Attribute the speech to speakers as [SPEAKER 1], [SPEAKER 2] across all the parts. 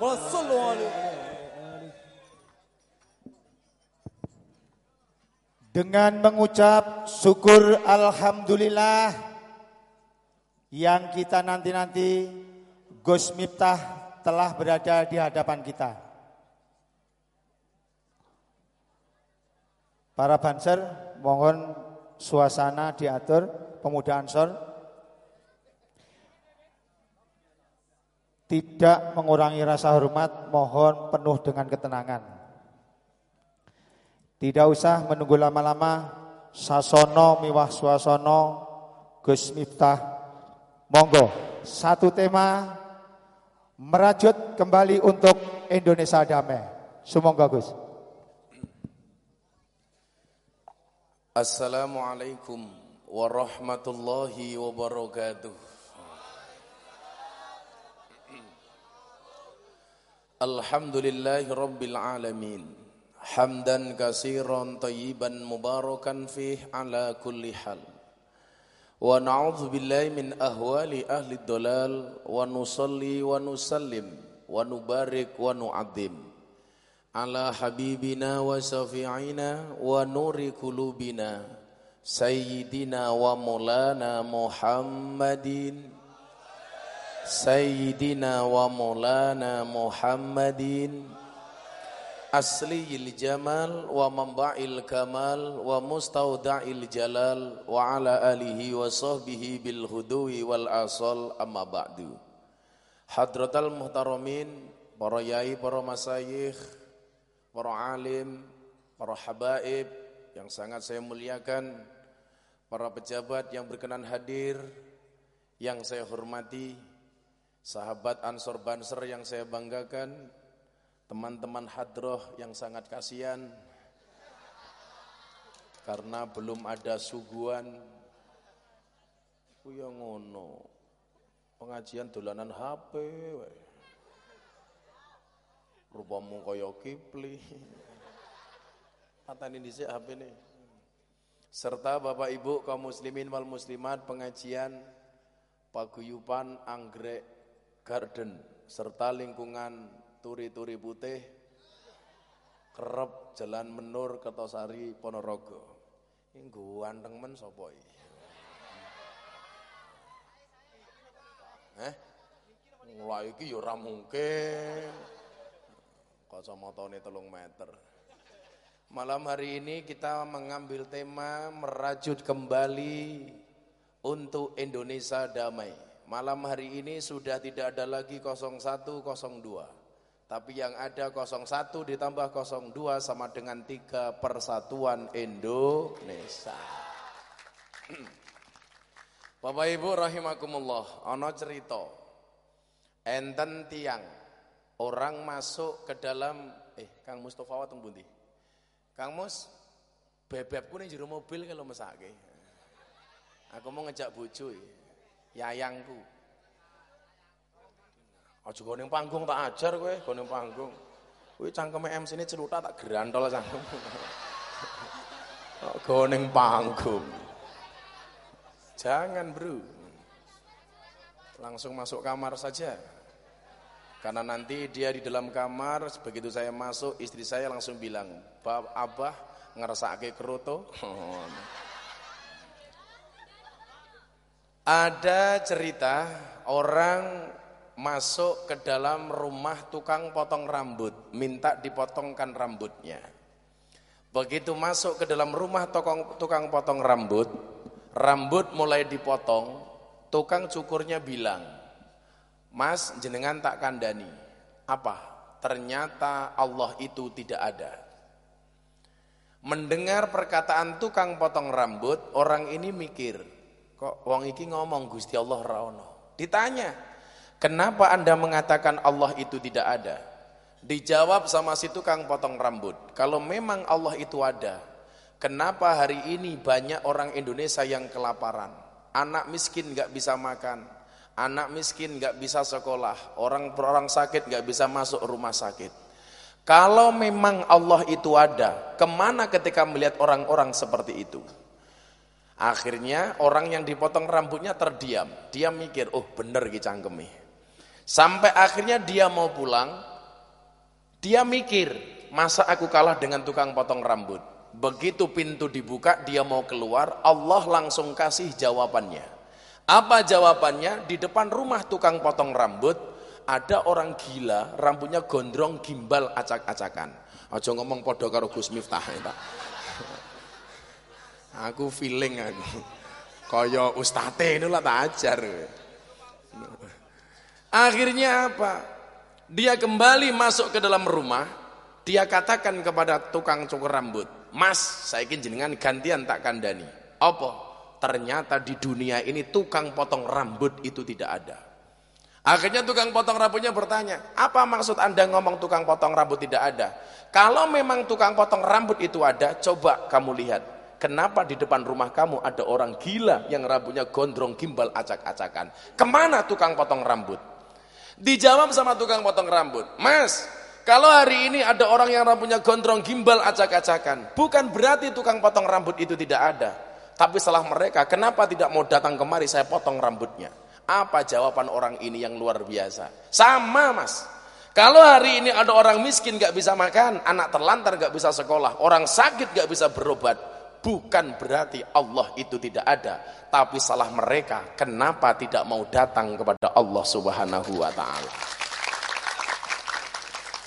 [SPEAKER 1] وصلوا عليه
[SPEAKER 2] dengan mengucap syukur alhamdulillah yang kita nanti-nanti Gus Miftah telah berada di hadapan kita. Para banser, mohon suasana diatur, pemuda Ansor. Tidak mengurangi rasa hormat, mohon penuh dengan ketenangan. Tidak usah menunggu lama-lama, sasono miwah suasono, Gus Miftah. Monggo, satu tema merajut kembali untuk Indonesia damai. Sumonggo Gus.
[SPEAKER 3] Assalamualaikum warahmatullahi wabarakatuh. Alhamdulillahi rabbil alamin. Hamdan kasiran tayyiban mubarakan fih ala kulli hal. Wa na'udzu billahi min ahwali ahli dhalal wa nusalli wa nusallim. Wa nubarik wa nu'adzim ala habibina wa syafi'ina manba'il kamal wa mustauda'il jalal wa ala alihi wa sahbihi bil hudui wal asal. Amma ba'du. Hadratal muhtaramin para yai para masayikh para alim para habaib yang sangat saya muliakan para pejabat yang berkenan hadir yang saya hormati sahabat Ansor Banser yang saya banggakan, teman-teman hadroh yang sangat kasihan, karena belum ada suguhan. Kuya ngono pengajian dolanan HP rupamu kaya kipli. Patani dhisik HP nih serta Bapak Ibu kaum muslimin wal muslimat pengajian paguyupan anggrek garden serta lingkungan turi-turi putih kerep jalan menur Kertosari Ponorogo Nggo anteng men sapa? Eh? Mulai iki ya ora mungkin. Kacamatane 3 meter. Malam hari ini kita mengambil tema merajut kembali untuk Indonesia damai. Malam hari ini sudah tidak ada lagi 0102. Tapi yang ada 01 ditambah 02 sama dengan 3 persatuan Indonesia. Bapak Ibu rahimakumullah, ana cerita. Enten tiang orang masuk ke dalam eh Kang Mustofa watung bundi. Kang Mus, bebebku ning jero mobil kalau mesake. Aku mau ngejak bojo yayangku. Aja go ning panggung tak ajar kowe, go ning panggung. Kowe cangkeme MC ini celuta tak gerantol cangkem. Go ning panggung. Jangan, Bro. Langsung masuk kamar saja. Karena nanti dia di dalam kamar, begitu saya masuk, istri saya langsung bilang, "Bab Abah ngerasake keruto." Ada cerita orang masuk ke dalam rumah tukang potong rambut, minta dipotongkan rambutnya. Begitu masuk ke dalam rumah tukang, tukang potong rambut, rambut mulai dipotong, tukang cukurnya bilang, Mas jenengan tak kandani. Apa? Ternyata Allah itu tidak ada. Mendengar perkataan tukang potong rambut, orang ini mikir, kok wong iki ngomong Gusti Allah raono. Ditanya, Kenapa Anda mengatakan Allah itu tidak ada? Dijawab sama si tukang potong rambut. Kalau memang Allah itu ada, kenapa hari ini banyak orang Indonesia yang kelaparan? Anak miskin gak bisa makan, anak miskin gak bisa sekolah, orang orang sakit gak bisa masuk rumah sakit. Kalau memang Allah itu ada, ke mana ketika melihat orang-orang seperti itu? Akhirnya orang yang dipotong rambutnya terdiam. Dia mikir, oh bener gitu cangkemih. Sampai akhirnya dia mau pulang, dia mikir, masa aku kalah dengan tukang potong rambut? Begitu pintu dibuka, dia mau keluar, Allah langsung kasih jawabannya. Apa jawabannya? Di depan rumah tukang potong rambut, ada orang gila, rambutnya gondrong, gimbal, acak-acakan. Aja ngomong podo karo Gus Miftah ya, Aku feeling aku. Kaya ustate ini lah tak ajar. Akhirnya apa? Dia kembali masuk ke dalam rumah, dia katakan kepada tukang cukur rambut, "Mas, saya ingin jenengan gantian tak kandani." Apa? Ternyata di dunia ini tukang potong rambut itu tidak ada. Akhirnya tukang potong rambutnya bertanya, "Apa maksud Anda ngomong tukang potong rambut tidak ada?" Kalau memang tukang potong rambut itu ada, coba kamu lihat Kenapa di depan rumah kamu ada orang gila yang rambutnya gondrong gimbal acak-acakan? Ke mana tukang potong rambut? Dijawab sama tukang potong rambut, Mas, kalau hari ini ada orang yang rambutnya gondrong gimbal acak-acakan, bukan berarti tukang potong rambut itu tidak ada. Tapi setelah mereka, kenapa tidak mau datang kemari saya potong rambutnya? Apa jawaban orang ini yang luar biasa? Sama mas. Kalau hari ini ada orang miskin gak bisa makan, anak terlantar gak bisa sekolah, orang sakit gak bisa berobat, bukan berarti Allah itu tidak ada tapi salah mereka. Kenapa tidak mau datang kepada Allah Subhanahu wa taala?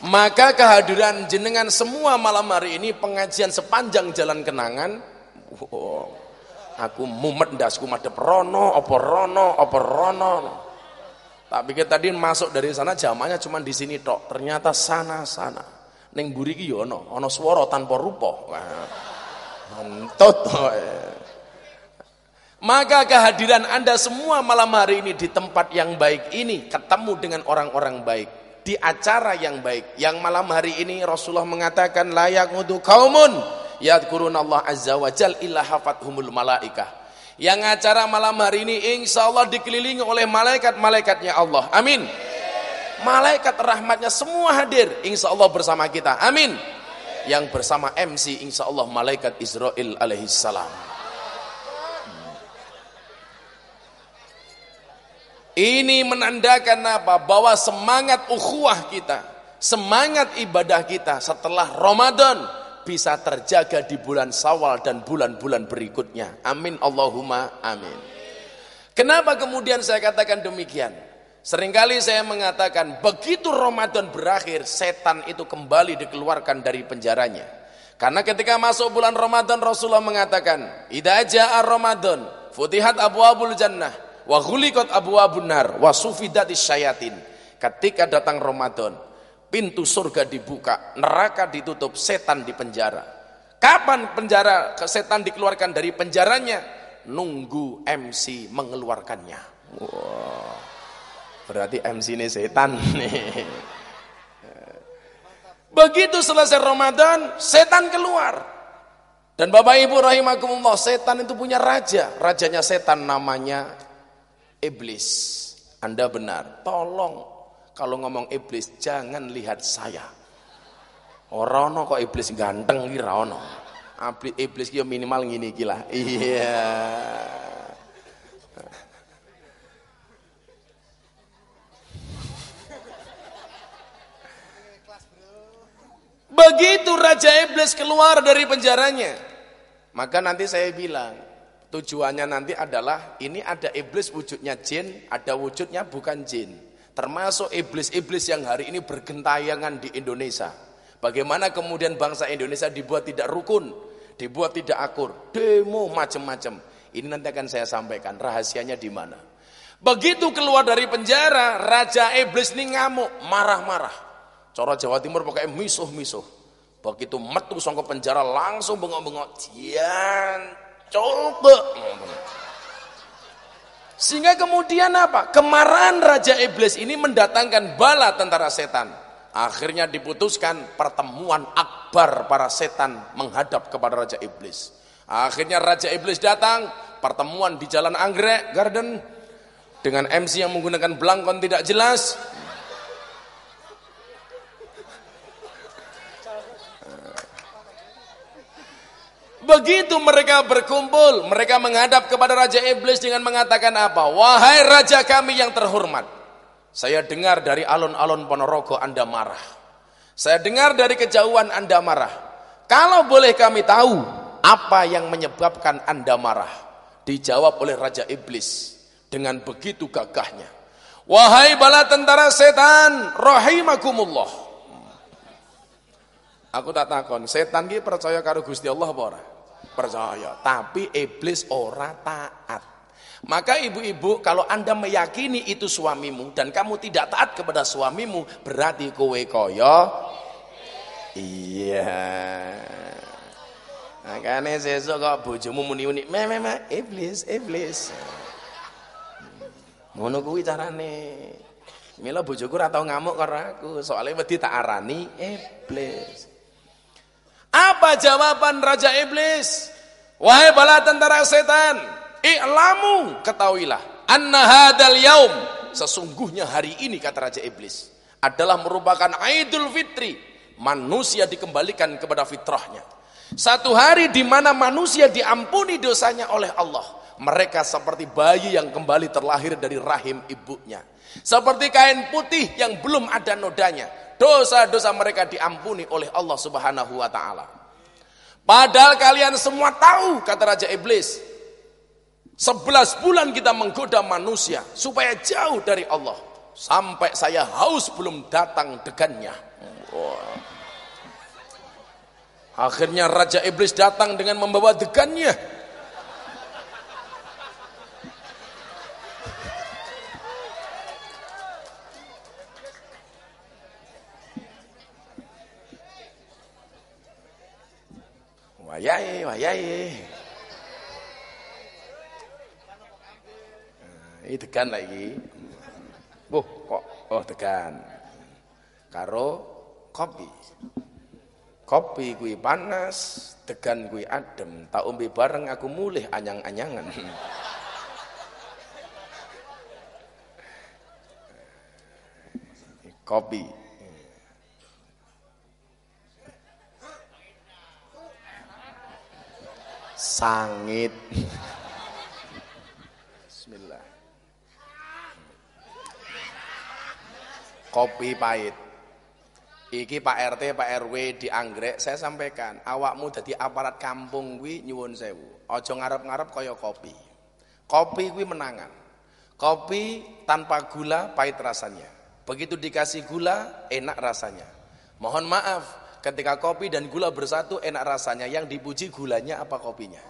[SPEAKER 3] Maka kehadiran jenengan semua malam hari ini pengajian sepanjang jalan kenangan wow, aku mumet ndasku madep rono apa rono apa rono. Tak pikir tadi masuk dari sana jamannya cuma di sini tok. Ternyata sana sana neng buri ki yo ono swara tanpa rupa Entut. Maka kehadiran Anda semua malam hari ini di tempat yang baik ini ketemu dengan orang-orang baik di acara yang baik. Yang malam hari ini Rasulullah mengatakan layak untuk kaumun yadkurun Allah azza wa jal illa hafathumul malaikah. Yang acara malam hari ini insya Allah dikelilingi oleh malaikat-malaikatnya Allah. Amin. Malaikat rahmatnya semua hadir insya Allah bersama kita. Amin. Yang bersama MC insya Allah malaikat Israel alaihissalam. Ini menandakan apa? Bahwa semangat ukhuwah kita, semangat ibadah kita setelah Ramadan bisa terjaga di bulan Sawal dan bulan-bulan berikutnya. Amin Allahumma amin. Kenapa kemudian saya katakan demikian? Seringkali saya mengatakan begitu Ramadan berakhir, setan itu kembali dikeluarkan dari penjaranya. Karena ketika masuk bulan Ramadan Rasulullah mengatakan, "Idza jaa Ramadan, futihat abwabul jannah." wa ghuliqat abwabun nar wa sufidatis syayatin ketika datang Ramadan pintu surga dibuka neraka ditutup setan di penjara kapan penjara setan dikeluarkan dari penjaranya nunggu MC mengeluarkannya wow. Berarti MC ini setan nih begitu selesai Ramadan setan keluar dan Bapak Ibu rahimakumullah setan itu punya raja rajanya setan namanya iblis. Anda benar. Tolong kalau ngomong iblis jangan lihat saya. Orang kok iblis ganteng iki ra ono. Iblis ki minimal ngini iki lah. Iya. Begitu Raja Iblis keluar dari penjaranya, maka nanti saya bilang, Tujuannya nanti adalah ini ada iblis wujudnya jin, ada wujudnya bukan jin. Termasuk iblis-iblis yang hari ini bergentayangan di Indonesia. Bagaimana kemudian bangsa Indonesia dibuat tidak rukun, dibuat tidak akur, demo macam-macam. Ini nanti akan saya sampaikan rahasianya di mana. Begitu keluar dari penjara, Raja Iblis ini ngamuk, marah-marah. Coro Jawa Timur pakai misuh-misuh. Begitu metu songkok penjara langsung bengok-bengok. Jian, Coba. Sehingga kemudian apa? Kemarahan Raja Iblis ini mendatangkan bala tentara setan. Akhirnya diputuskan pertemuan akbar para setan menghadap kepada Raja Iblis. Akhirnya Raja Iblis datang, pertemuan di Jalan Anggrek Garden dengan MC yang menggunakan belangkon tidak jelas. Begitu mereka berkumpul, mereka menghadap kepada Raja Iblis dengan mengatakan apa? Wahai Raja kami yang terhormat, saya dengar dari alun-alun Ponorogo Anda marah. Saya dengar dari kejauhan Anda marah. Kalau boleh kami tahu, apa yang menyebabkan Anda marah? Dijawab oleh Raja Iblis dengan begitu gagahnya. Wahai bala tentara setan, rahimakumullah. Aku tak takon, setan ki percaya karo Gusti Allah apa ora? Percaya, tapi iblis ora taat. Maka ibu-ibu kalau anda meyakini itu suamimu dan kamu tidak taat kepada suamimu berarti kowe koyo iya. Makanya sesuk kok bojomu muni-muni me me me iblis iblis. Ngono kuwi carane. Mila bojoku ora tau ngamuk karo aku, soalnya wedi tak arani iblis. Apa jawaban Raja Iblis? Wahai bala tentara setan, i'lamu ketahuilah anna hadal yaum sesungguhnya hari ini kata Raja Iblis adalah merupakan Idul Fitri, manusia dikembalikan kepada fitrahnya. Satu hari di mana manusia diampuni dosanya oleh Allah. Mereka seperti bayi yang kembali terlahir dari rahim ibunya. Seperti kain putih yang belum ada nodanya dosa-dosa mereka diampuni oleh Allah Subhanahu wa taala. Padahal kalian semua tahu kata Raja Iblis, sebelas bulan kita menggoda manusia supaya jauh dari Allah. Sampai saya haus belum datang degannya. Akhirnya Raja Iblis datang dengan membawa degannya. Wayai, wayai. Iki degan lagi. Wah, kok oh degan. Karo kopi. Kopi kuwi panas, degan kuwi adem. Tak umbi bareng aku mulih anyang-anyangan. kopi. Sangit. Bismillah. Kopi pahit. Iki Pak RT, Pak RW di Anggrek saya sampaikan, awakmu jadi aparat kampung kuwi nyuwun sewu. Aja ngarep-ngarep kaya kopi. Kopi kuwi menangan. Kopi tanpa gula pahit rasanya. Begitu dikasih gula enak rasanya. Mohon maaf, ketika kopi dan gula bersatu enak rasanya. Yang dipuji gulanya apa kopinya?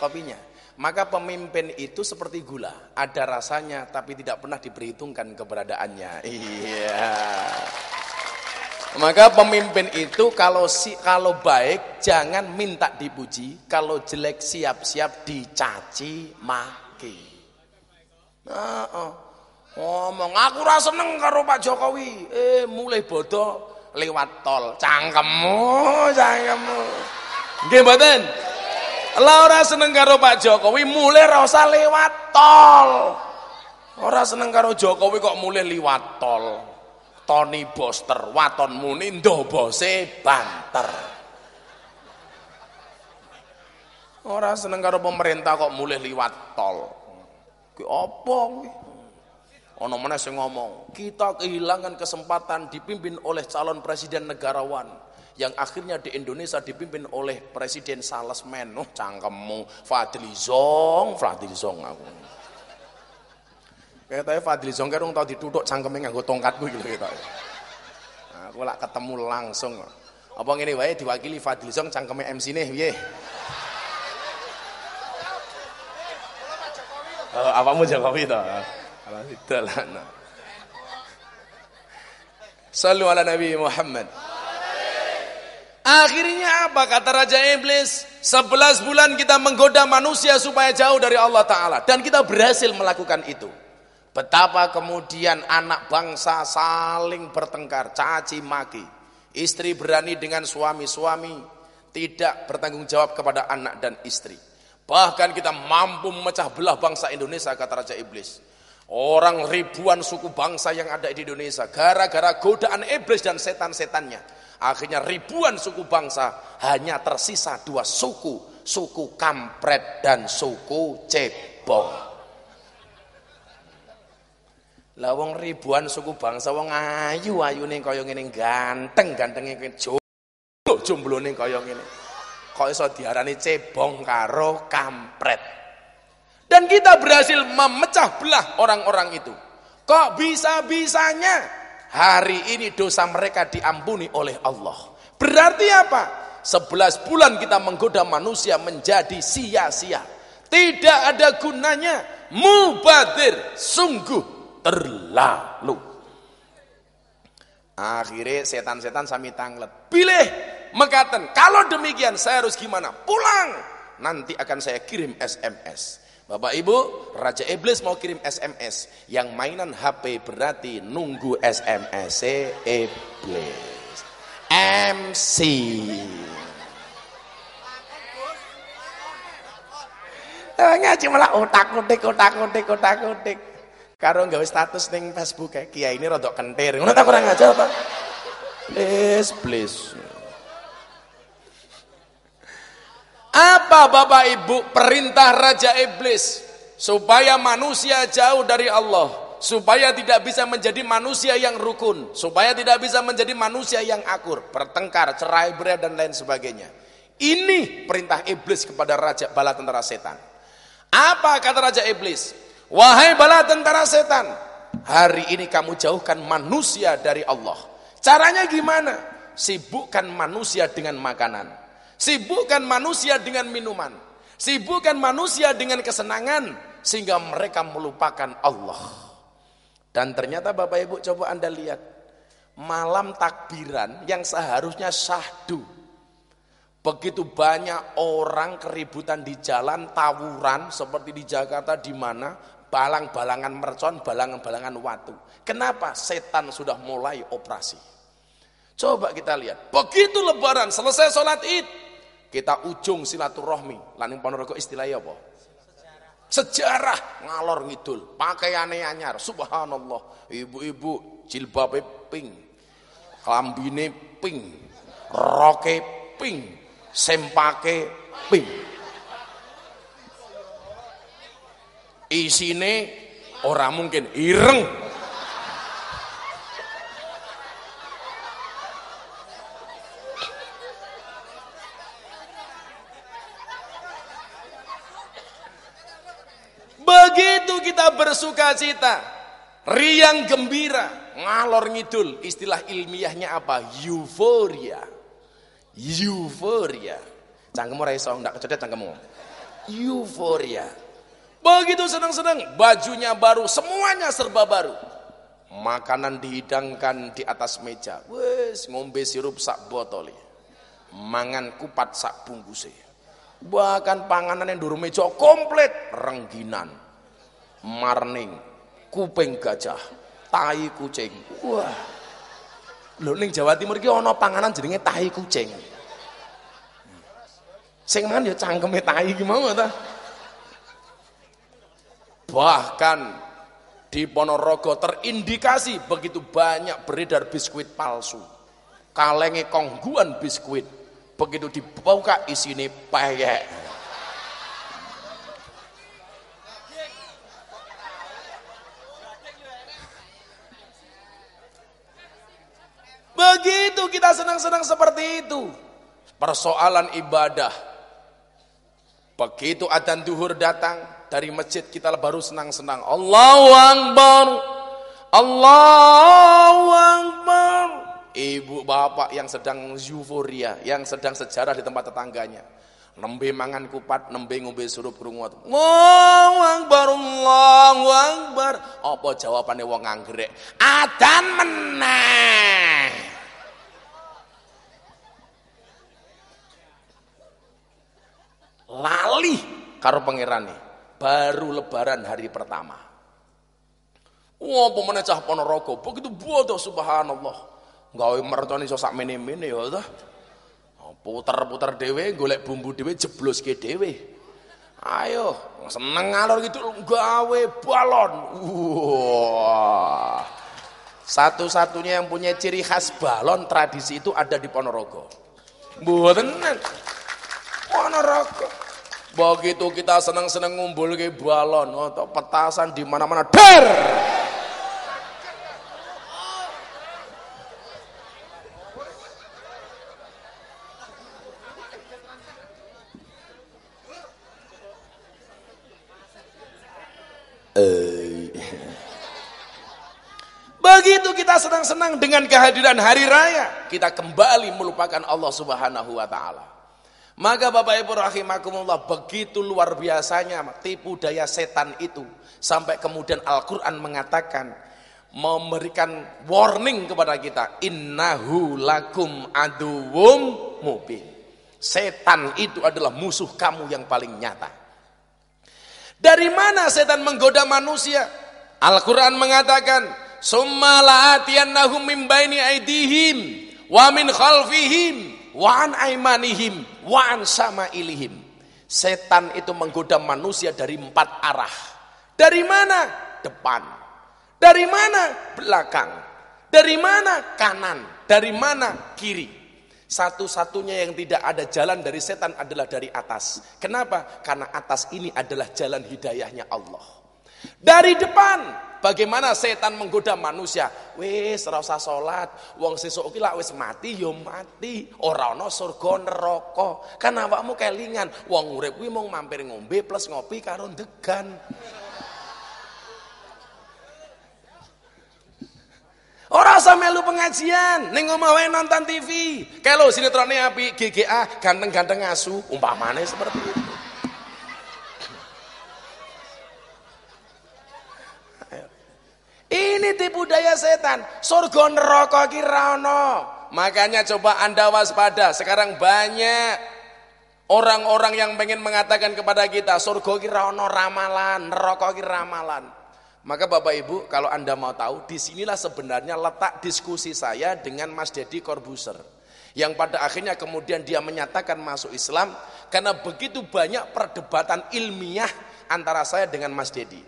[SPEAKER 3] Kopinya. Maka pemimpin itu seperti gula, ada rasanya tapi tidak pernah diperhitungkan keberadaannya. Iya. Maka pemimpin itu kalau si kalau baik jangan minta dipuji, kalau jelek siap-siap dicaci maki. Nah, oh. Ngomong aku rasa seneng karo Pak Jokowi. Eh mulai bodoh lewat tol. Cangkemmu, cangkemmu. Mboten? Lah ora seneng karo Pak Jokowi mulai ora usah lewat tol. Ora seneng karo Jokowi kok mulai lewat tol. Tony Boster waton muni ndobose banter. Ora seneng karo pemerintah kok mulai liwat tol. Ki apa kuwi? Ana meneh sing ngomong, kita kehilangan kesempatan dipimpin oleh calon presiden negarawan yang akhirnya di Indonesia dipimpin oleh presiden salesman. Oh, cangkemmu Fadli Zong, aku. Katanya Fadli Zong kira tau ditutuk cangkeme nganggo tongkatku gitu gitu. Nah, aku lah ketemu langsung. Apa ngene wae diwakili Fadli Zong cangkeme MC nih piye? Oh, apamu Jokowi to? Kalau tidak. Sallu ala Nabi Muhammad. Akhirnya apa kata Raja Iblis? 11 bulan kita menggoda manusia supaya jauh dari Allah Ta'ala. Dan kita berhasil melakukan itu. Betapa kemudian anak bangsa saling bertengkar, caci maki. Istri berani dengan suami-suami, tidak bertanggung jawab kepada anak dan istri. Bahkan kita mampu memecah belah bangsa Indonesia, kata Raja Iblis. Orang ribuan suku bangsa yang ada di Indonesia, gara-gara godaan iblis dan setan-setannya. Akhirnya ribuan suku bangsa hanya tersisa dua suku, suku kampret dan suku cebong. Lah ribuan suku bangsa wong ayu ayune kaya ngene ganteng gantenge jomblo jomblone kaya ngene. Kok iso diarani cebong karo kampret. Dan kita berhasil memecah belah orang-orang itu. Kok bisa-bisanya hari ini dosa mereka diampuni oleh Allah. Berarti apa? 11 bulan kita menggoda manusia menjadi sia-sia. Tidak ada gunanya. Mubadir sungguh terlalu. Akhirnya setan-setan sami tanglet. Pilih mekaten. Kalau demikian saya harus gimana? Pulang. Nanti akan saya kirim SMS. Bapak Ibu, Raja Iblis mau kirim SMS. Yang mainan HP berarti nunggu SMS Iblis. MC. Ngaji malah otak-otik, otak-otik, otak-otik karo gawe status ning Facebook kayak kiai ini rodok kentir ngono tak kurang aja apa please please apa Bapak Ibu perintah Raja Iblis supaya manusia jauh dari Allah supaya tidak bisa menjadi manusia yang rukun supaya tidak bisa menjadi manusia yang akur bertengkar cerai berai dan lain sebagainya ini perintah iblis kepada raja bala tentara setan apa kata raja iblis Wahai bala tentara setan, hari ini kamu jauhkan manusia dari Allah. Caranya gimana? Sibukkan manusia dengan makanan. Sibukkan manusia dengan minuman. Sibukkan manusia dengan kesenangan sehingga mereka melupakan Allah. Dan ternyata Bapak Ibu coba Anda lihat malam takbiran yang seharusnya syahdu. Begitu banyak orang keributan di jalan, tawuran seperti di Jakarta di mana balang-balangan mercon, balangan-balangan watu. Kenapa? Setan sudah mulai operasi. Coba kita lihat. Begitu lebaran, selesai sholat id. Kita ujung silaturahmi. Laning Ponorogo istilahnya apa? Sejarah ngalor ngidul, pakaiane anyar, subhanallah. Ibu-ibu jilbabe pink, klambine pink, roke pink, sempake pink. Isine orang mungkin ireng. Begitu kita bersuka cita, riang gembira, ngalor ngidul, istilah ilmiahnya apa? Euforia. Euforia. Cangkemmu ora iso ndak kecedet cangkemmu. Euforia. Begitu senang-senang, bajunya baru, semuanya serba baru. Makanan dihidangkan di atas meja. Wes ngombe sirup sak botol. Mangan kupat sak bungkusnya. Bahkan panganan yang dulu meja komplit rengginan, marning, kuping gajah, tai kucing. Wah. Lho ning Jawa Timur iki ana panganan jenenge tai kucing. Sing mangan ya cangkeme tai iki mau ta. Bahkan di Ponorogo terindikasi begitu banyak beredar biskuit palsu. Kalenge kongguan biskuit begitu dibuka isine payek begitu kita senang-senang seperti itu persoalan ibadah begitu adzan duhur datang dari masjid kita baru senang-senang Allahu Akbar Allahu Akbar ibu bapak yang sedang euforia, yang sedang sejarah di tempat tetangganya. Nembe mangan kupat, nembe ngombe surup krungu. Allahu Akbar, Allahu Akbar. Apa jawabannya wong anggrek? Adan meneh. Lali karo pangerane. Baru lebaran hari pertama. Wah, pemenang cah Ponorogo, begitu bodoh subhanallah gawe mercon iso sak mene-mene ya ta. Puter-puter dhewe golek bumbu dhewe jebloske dhewe. Ayo, seneng ngalor gitu gawe balon. Wah. Satu-satunya yang punya ciri khas balon tradisi itu ada di Ponorogo. Mboten Ponorogo. Begitu kita seneng-seneng ngumpul ke balon atau petasan di mana-mana der. Eh. Begitu kita senang-senang dengan kehadiran hari raya, kita kembali melupakan Allah Subhanahu wa taala. Maka Bapak Ibu rahimakumullah begitu luar biasanya tipu daya setan itu sampai kemudian Al-Qur'an mengatakan memberikan warning kepada kita innahu lakum aduwum mubin. Setan itu adalah musuh kamu yang paling nyata. Dari mana setan menggoda manusia? Al-Quran mengatakan, Summa la'atiyannahum min baini aidihim, wa min khalfihim, wa an aimanihim, wa an ilihim. Setan itu menggoda manusia dari empat arah. Dari mana? Depan. Dari mana? Belakang. Dari mana? Kanan. Dari mana? Kiri. Satu-satunya yang tidak ada jalan dari setan adalah dari atas. Kenapa? Karena atas ini adalah jalan hidayahnya Allah. Dari depan, bagaimana setan menggoda manusia? Wis ora usah salat, wong sesuk iki lak wis mati ya mati, ora ana surga neraka. Kan awakmu kelingan, wong urip kuwi mung mampir ngombe plus ngopi karo degan. Ora usah melu pengajian, ning omah wae nonton TV. Kelo sinetrone api GGA ganteng-ganteng asu, umpamane seperti itu. Ini tipu daya setan. Surga neraka ki Makanya coba Anda waspada. Sekarang banyak Orang-orang yang pengen mengatakan kepada kita surga kira ono ramalan, neraka kira ramalan. Maka Bapak Ibu, kalau Anda mau tahu, di sinilah sebenarnya letak diskusi saya dengan Mas Dedi Corbuzier. Yang pada akhirnya kemudian dia menyatakan masuk Islam karena begitu banyak perdebatan ilmiah antara saya dengan Mas Dedi.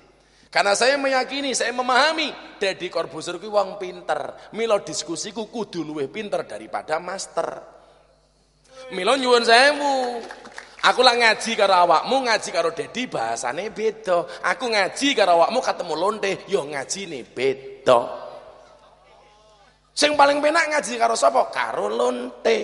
[SPEAKER 3] Karena saya meyakini, saya memahami Dedi Corbuzier ku wong pinter. Milo diskusiku kudu luwih pinter daripada master. Milo nyuwun sewu. Aku lah ngaji karo awakmu, ngaji karo Dedi bahasane beda. Aku ngaji karo awakmu ketemu lonte, yo ngajine beda. Sing paling penak ngaji karo sapa? Karo lonte.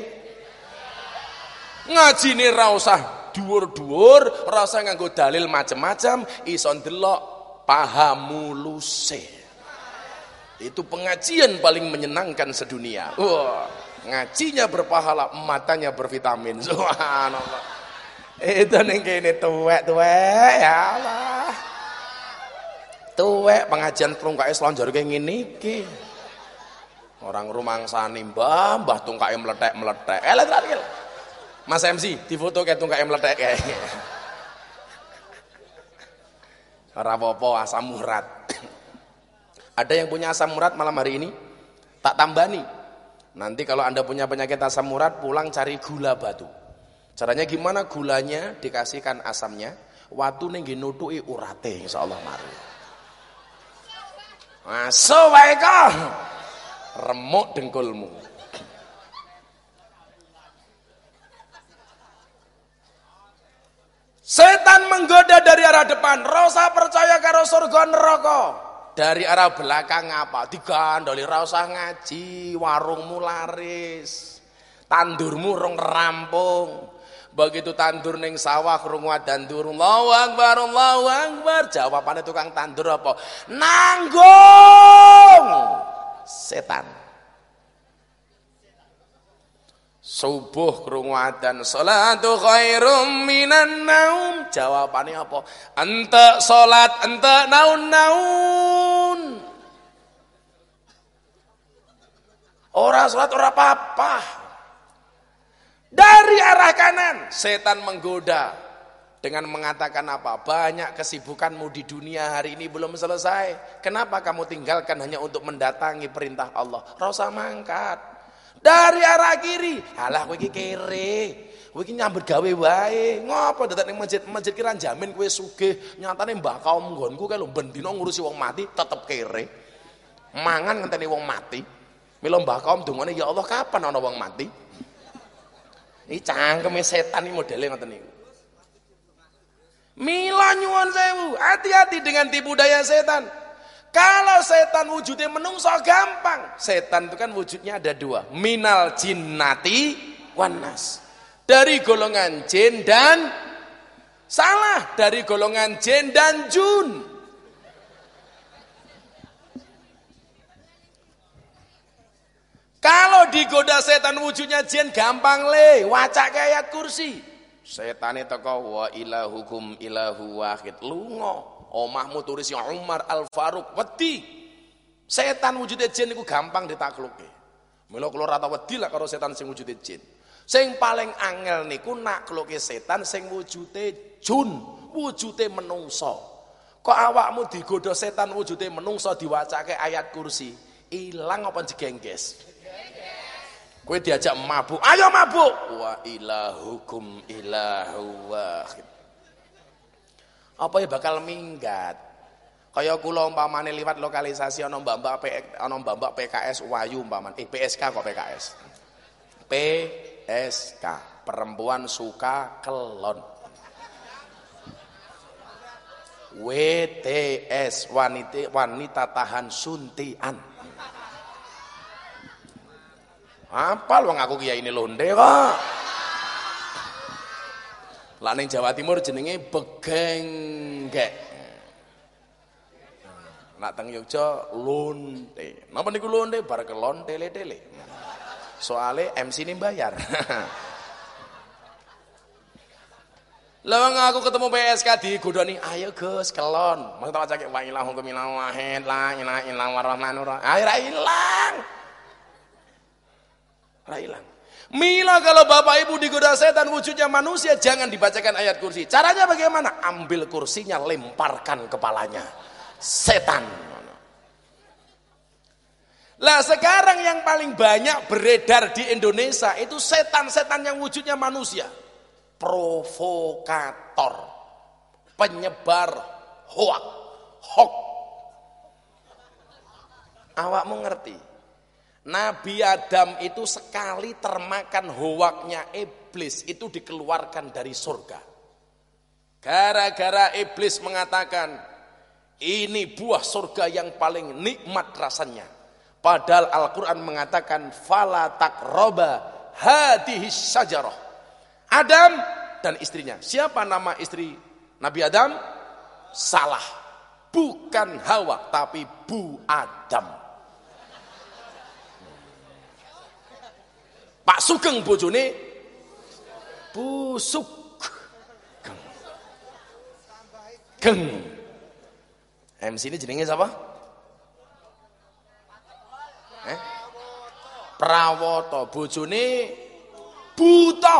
[SPEAKER 3] Ngajine ra usah dhuwur-dhuwur, ora usah nganggo dalil macem-macem, iso ndelok pahamu luse. Itu pengajian paling menyenangkan sedunia. Wah, ngajinya berpahala, matanya bervitamin. Subhanallah. Itu ning kene tuwek-tuwek ya Allah. Tuwek pengajian tungkake slonjor kayak ngene iki. Orang rumangsani mbah, mbah tungkake meletek-meletek. Eh, Mas MC, difoto kayak tungkake meletek kayak. Apa asam urat. Ada yang punya asam urat malam hari ini? Tak tambani. Nanti kalau Anda punya penyakit asam urat, pulang cari gula batu. Caranya gimana? Gulanya dikasihkan asamnya, waktu nenggi nutuki urate insyaallah mari. Masuk wae Remuk dengkulmu. Setan menggoda dari arah depan, rasa percaya karo surga neraka. Dari arah belakang apa? Digandoli rasa ngaji, warungmu laris. Tandurmu rong rampung. Begitu tandur neng sawah krungu tandur Allahu Akbar Allahu Akbar. Jawabannya tukang tandur apa? Nanggung. Setan. Subuh krungu adzan salatu khairum minan naum. Jawabannya apa? Ente salat, ente naun-naun. Ora salat ora apa-apa. Dari arah kanan setan menggoda dengan mengatakan apa? Banyak kesibukanmu di dunia hari ini belum selesai. Kenapa kamu tinggalkan hanya untuk mendatangi perintah Allah? Rasa mangkat. Dari arah kiri, alah kowe iki kere. Kowe iki nyambut gawe wae. Ngopo datang ning masjid? Masjid kira jamin kowe sugih. Nyatane mbah kaum nggonku kae lho ben dina ngurusi wong mati tetep kere. Mangan ngenteni wong mati. Mila mbah kaum dungane ya Allah kapan ana wong mati? Ini cangkeme setan ini modelnya ngoten niku. Mila nyuwun sewu, hati-hati dengan tipu daya setan. Kalau setan wujudnya menungso gampang. Setan itu kan wujudnya ada dua. Minal jinnati wanas. Dari golongan jin dan salah. Dari golongan jin dan jun. Kalau digoda setan wujudnya jin gampang le, wacak ayat kursi. Setan itu kau wa ilahukum ilahu wahid. Lungo, omahmu turis yang Umar Al Faruq wedi. Setan wujudnya jin itu gampang ditakluki. Mila kula rata wedi lah kalau setan sing wujudnya jin. Sing paling angel niku nakluki setan sing wujude jun, wujude menungso. Kok awakmu digoda setan wujude menungso diwacake ayat kursi, ilang apa jegengges? Kue diajak mabuk, ayo mabuk. Wa ilahukum ilahu wahid. Apa ya bakal minggat? Kaya kula umpamane liwat lokalisasi ana mbak-mbak ana mbak-mbak PKS Wayu umpamane. Eh PSK kok PKS. PSK, perempuan suka kelon. WTS, wanita wanita tahan suntian. Apal wong aku kiai ini londe kok. Lah ning Jawa Timur jenenge begenggek. Nak teng Yogya lonte. Napa niku lonte bar kelon tele-tele. Soale MC ini bayar. Lah aku ketemu PSK di godoni, ayo Gus kelon. Maksud tak cakek wa ilahu kumilahu wahid la ilaha illa warahmanur. Ayo hilang. Ora ilang. Mila kalau bapak ibu digoda setan wujudnya manusia jangan dibacakan ayat kursi. Caranya bagaimana? Ambil kursinya lemparkan kepalanya. Setan. Lah sekarang yang paling banyak beredar di Indonesia itu setan-setan yang wujudnya manusia. Provokator. Penyebar hoak. Hok. Awakmu ngerti? Nabi Adam itu sekali termakan hoaknya iblis itu dikeluarkan dari surga. Gara-gara iblis mengatakan ini buah surga yang paling nikmat rasanya. Padahal Al-Quran mengatakan fala takroba hadihis sajarah. Adam dan istrinya. Siapa nama istri Nabi Adam? Salah. Bukan Hawa tapi Bu Adam. Pak Sugeng bojone busuk. Geng. Geng. MC ini jenenge siapa? Eh? Prawoto bojone buta.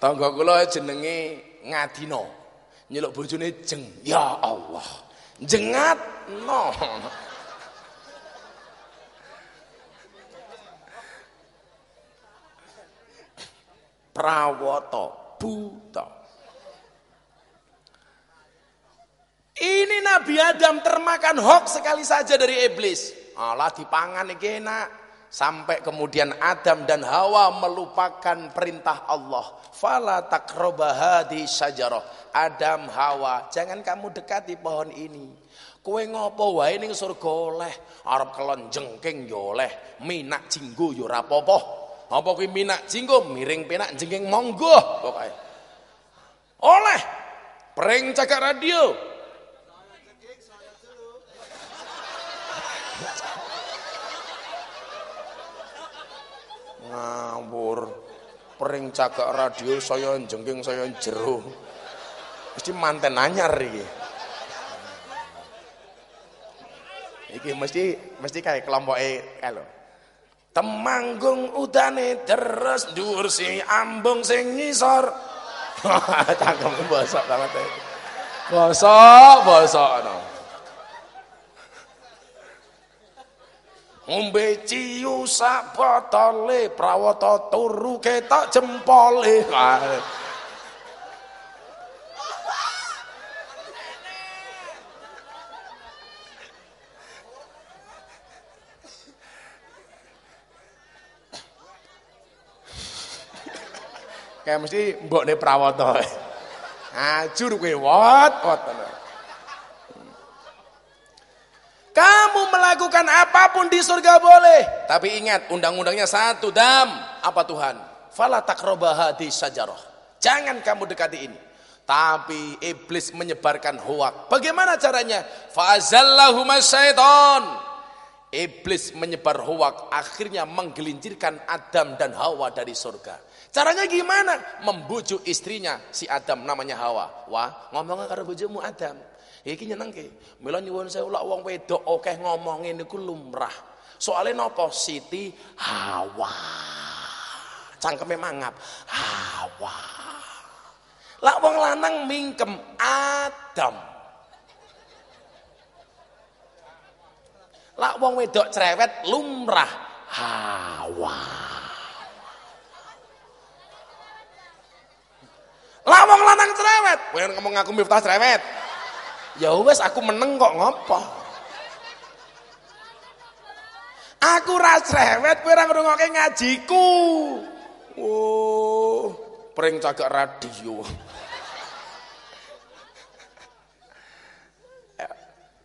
[SPEAKER 3] Tangga kula jenenge Ngadina. Nyeluk bojone Jeng. Ya Allah jengat? No. Prawoto buta. Ini Nabi Adam termakan hoax sekali saja dari iblis. Allah dipangan iki enak sampai kemudian Adam dan Hawa melupakan perintah Allah fala takroba di sajarah Adam Hawa, jangan kamu dekati pohon ini. Kue ngopo wae ning surga oleh, arep kelon jengking yo oleh, minak jinggo yo ora apa-apa. Apa kuwi minak jinggo, miring penak jengking monggo pokoke. Oleh. Pring cakak radio. Ngawur. Pring cakak radio saya jengking saya jero. Mesti manten anyar iki. Iki mesti mesti kayak kelompoke kalau Temanggung udane terus dhuwur si ambung sing ngisor. Cangkem bosok banget. Bosok, bosok no. Ngombe ciu sak botole prawata turu ketok jempole. Kayak mesti mbok ne prawata. Ajur kowe wat wat. Kamu melakukan apa pun di surga boleh, tapi ingat undang-undangnya satu dam. Apa Tuhan? Fala takrobaha di sajarah. Jangan kamu dekati ini. Tapi iblis menyebarkan hoak. Bagaimana caranya? Fazallahuma syaiton. Iblis menyebar hoak akhirnya menggelincirkan Adam dan Hawa dari surga. Caranya gimana? Membujuk istrinya si Adam namanya Hawa. Wah, ngomongnya karo bojomu Adam. Iki nyenengke. Mila nyuwun sewu lak wong wedok akeh ngomongin niku lumrah. Soalnya nopo Siti Hawa. Cangkeme mangap. Hawa. Lak wong lanang mingkem Adam. Lak wong wedok cerewet lumrah. Hawa. Lawang lanang cerewet. Kowe ngomong aku Miftah cerewet. Ya wes aku meneng kok ngopo. Aku ra cerewet kowe ora ngrungokke ngajiku. Oh, pring cagak radio.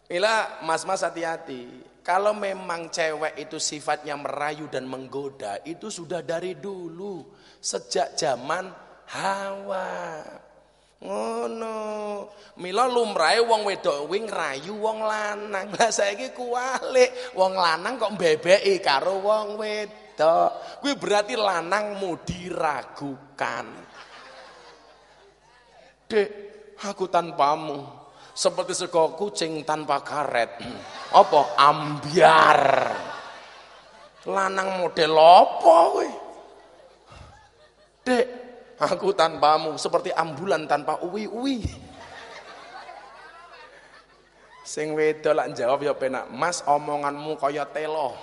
[SPEAKER 3] Ila mas-mas hati-hati. Kalau memang cewek itu sifatnya merayu dan menggoda, itu sudah dari dulu. Sejak zaman Hawa. Ngono. Mila lumrahe wong wedok kuwi ngrayu wong lanang. Lah saiki kuwalik, wong lanang kok mbebeki karo wong wedok. Kuwi berarti lanangmu diragukan. Dek, aku tanpamu seperti sego kucing tanpa karet. Apa? Ambiar. Lanang model apa kowe? Dek, aku tanpamu seperti ambulan tanpa uwi-uwi. Sing wedo lak jawab ya penak, "Mas, omonganmu kaya telo.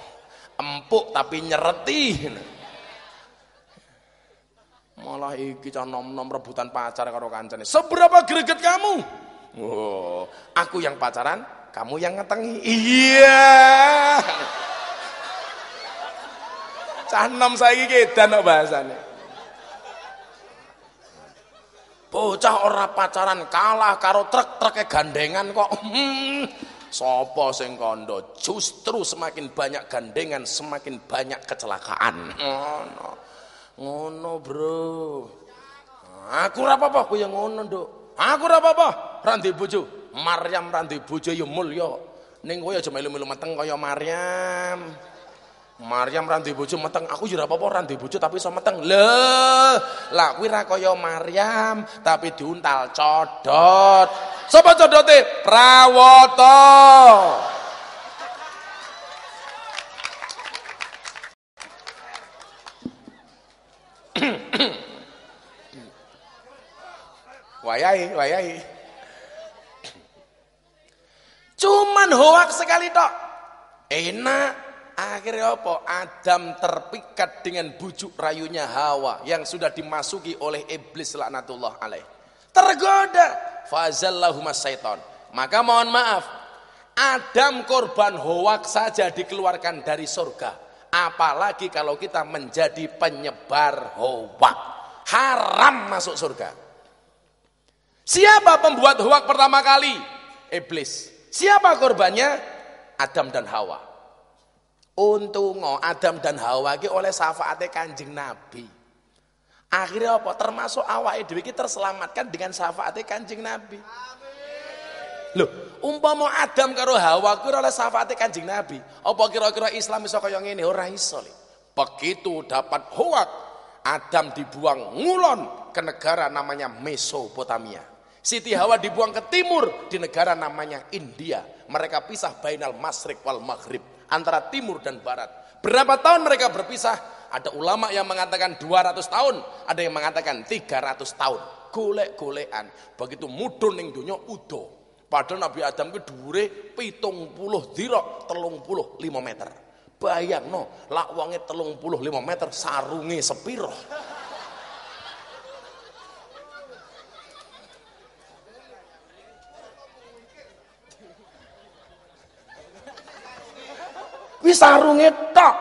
[SPEAKER 3] Empuk tapi nyereti." Malah iki cah nom-nom rebutan pacar karo kancane. Seberapa greget kamu? Oh, aku yang pacaran, kamu yang ngetengi. Iya. Canom saiki kedan kok bahasane. Bocah ora pacaran kalah karo truk-truke gandengan kok. Hmm. Sopo sing kondo? Justru semakin banyak gandengan, semakin banyak kecelakaan. Ngono. Ngono, Bro. Aku ora apa-apa, aku yang ngono, Nduk. Aku ora apa-apa, ra bojo. Maryam ra bojo ya mulya. Ning kowe aja melu-melu meteng kaya Maryam. Maryam ra bojo meteng, aku ya ora apa-apa tapi iso meteng. Leh, lah kuwi ra kaya Maryam tapi diuntal codot. Sapa codote? Prawata. Wayai, wayai. Cuman hoak sekali tok. Enak. Akhirnya apa? Adam terpikat dengan bujuk rayunya Hawa yang sudah dimasuki oleh iblis laknatullah alaih. Tergoda. Fazallahuma syaiton. Maka mohon maaf. Adam korban hoak saja dikeluarkan dari surga. Apalagi kalau kita menjadi penyebar hoak. Haram masuk surga. Siapa pembuat hoak pertama kali? Iblis. Siapa korbannya? Adam dan Hawa. Untung Adam dan Hawa ini oleh syafaatnya kanjeng Nabi. Akhirnya apa? Termasuk awak dhewe iki terselamatkan dengan syafaatnya kanjeng Nabi. Loh, umpama Adam karo Hawa kuwi oleh syafaatnya kanjeng Nabi. Apa kira-kira Islam iso kaya ngene? Ora iso. Begitu dapat hoak, Adam dibuang ngulon ke negara namanya Mesopotamia. Siti Hawa dibuang ke timur di negara namanya India. Mereka pisah bainal masrik wal maghrib. Antara timur dan barat. Berapa tahun mereka berpisah? Ada ulama yang mengatakan 200 tahun. Ada yang mengatakan 300 tahun. Golek-golekan. Begitu mudun ning dunia udo. Padahal Nabi Adam ke dure pitung puluh dirok telung puluh lima meter. Bayang no, lakwangnya telung puluh lima meter, sarungi sepiro. Wis sarunge tok.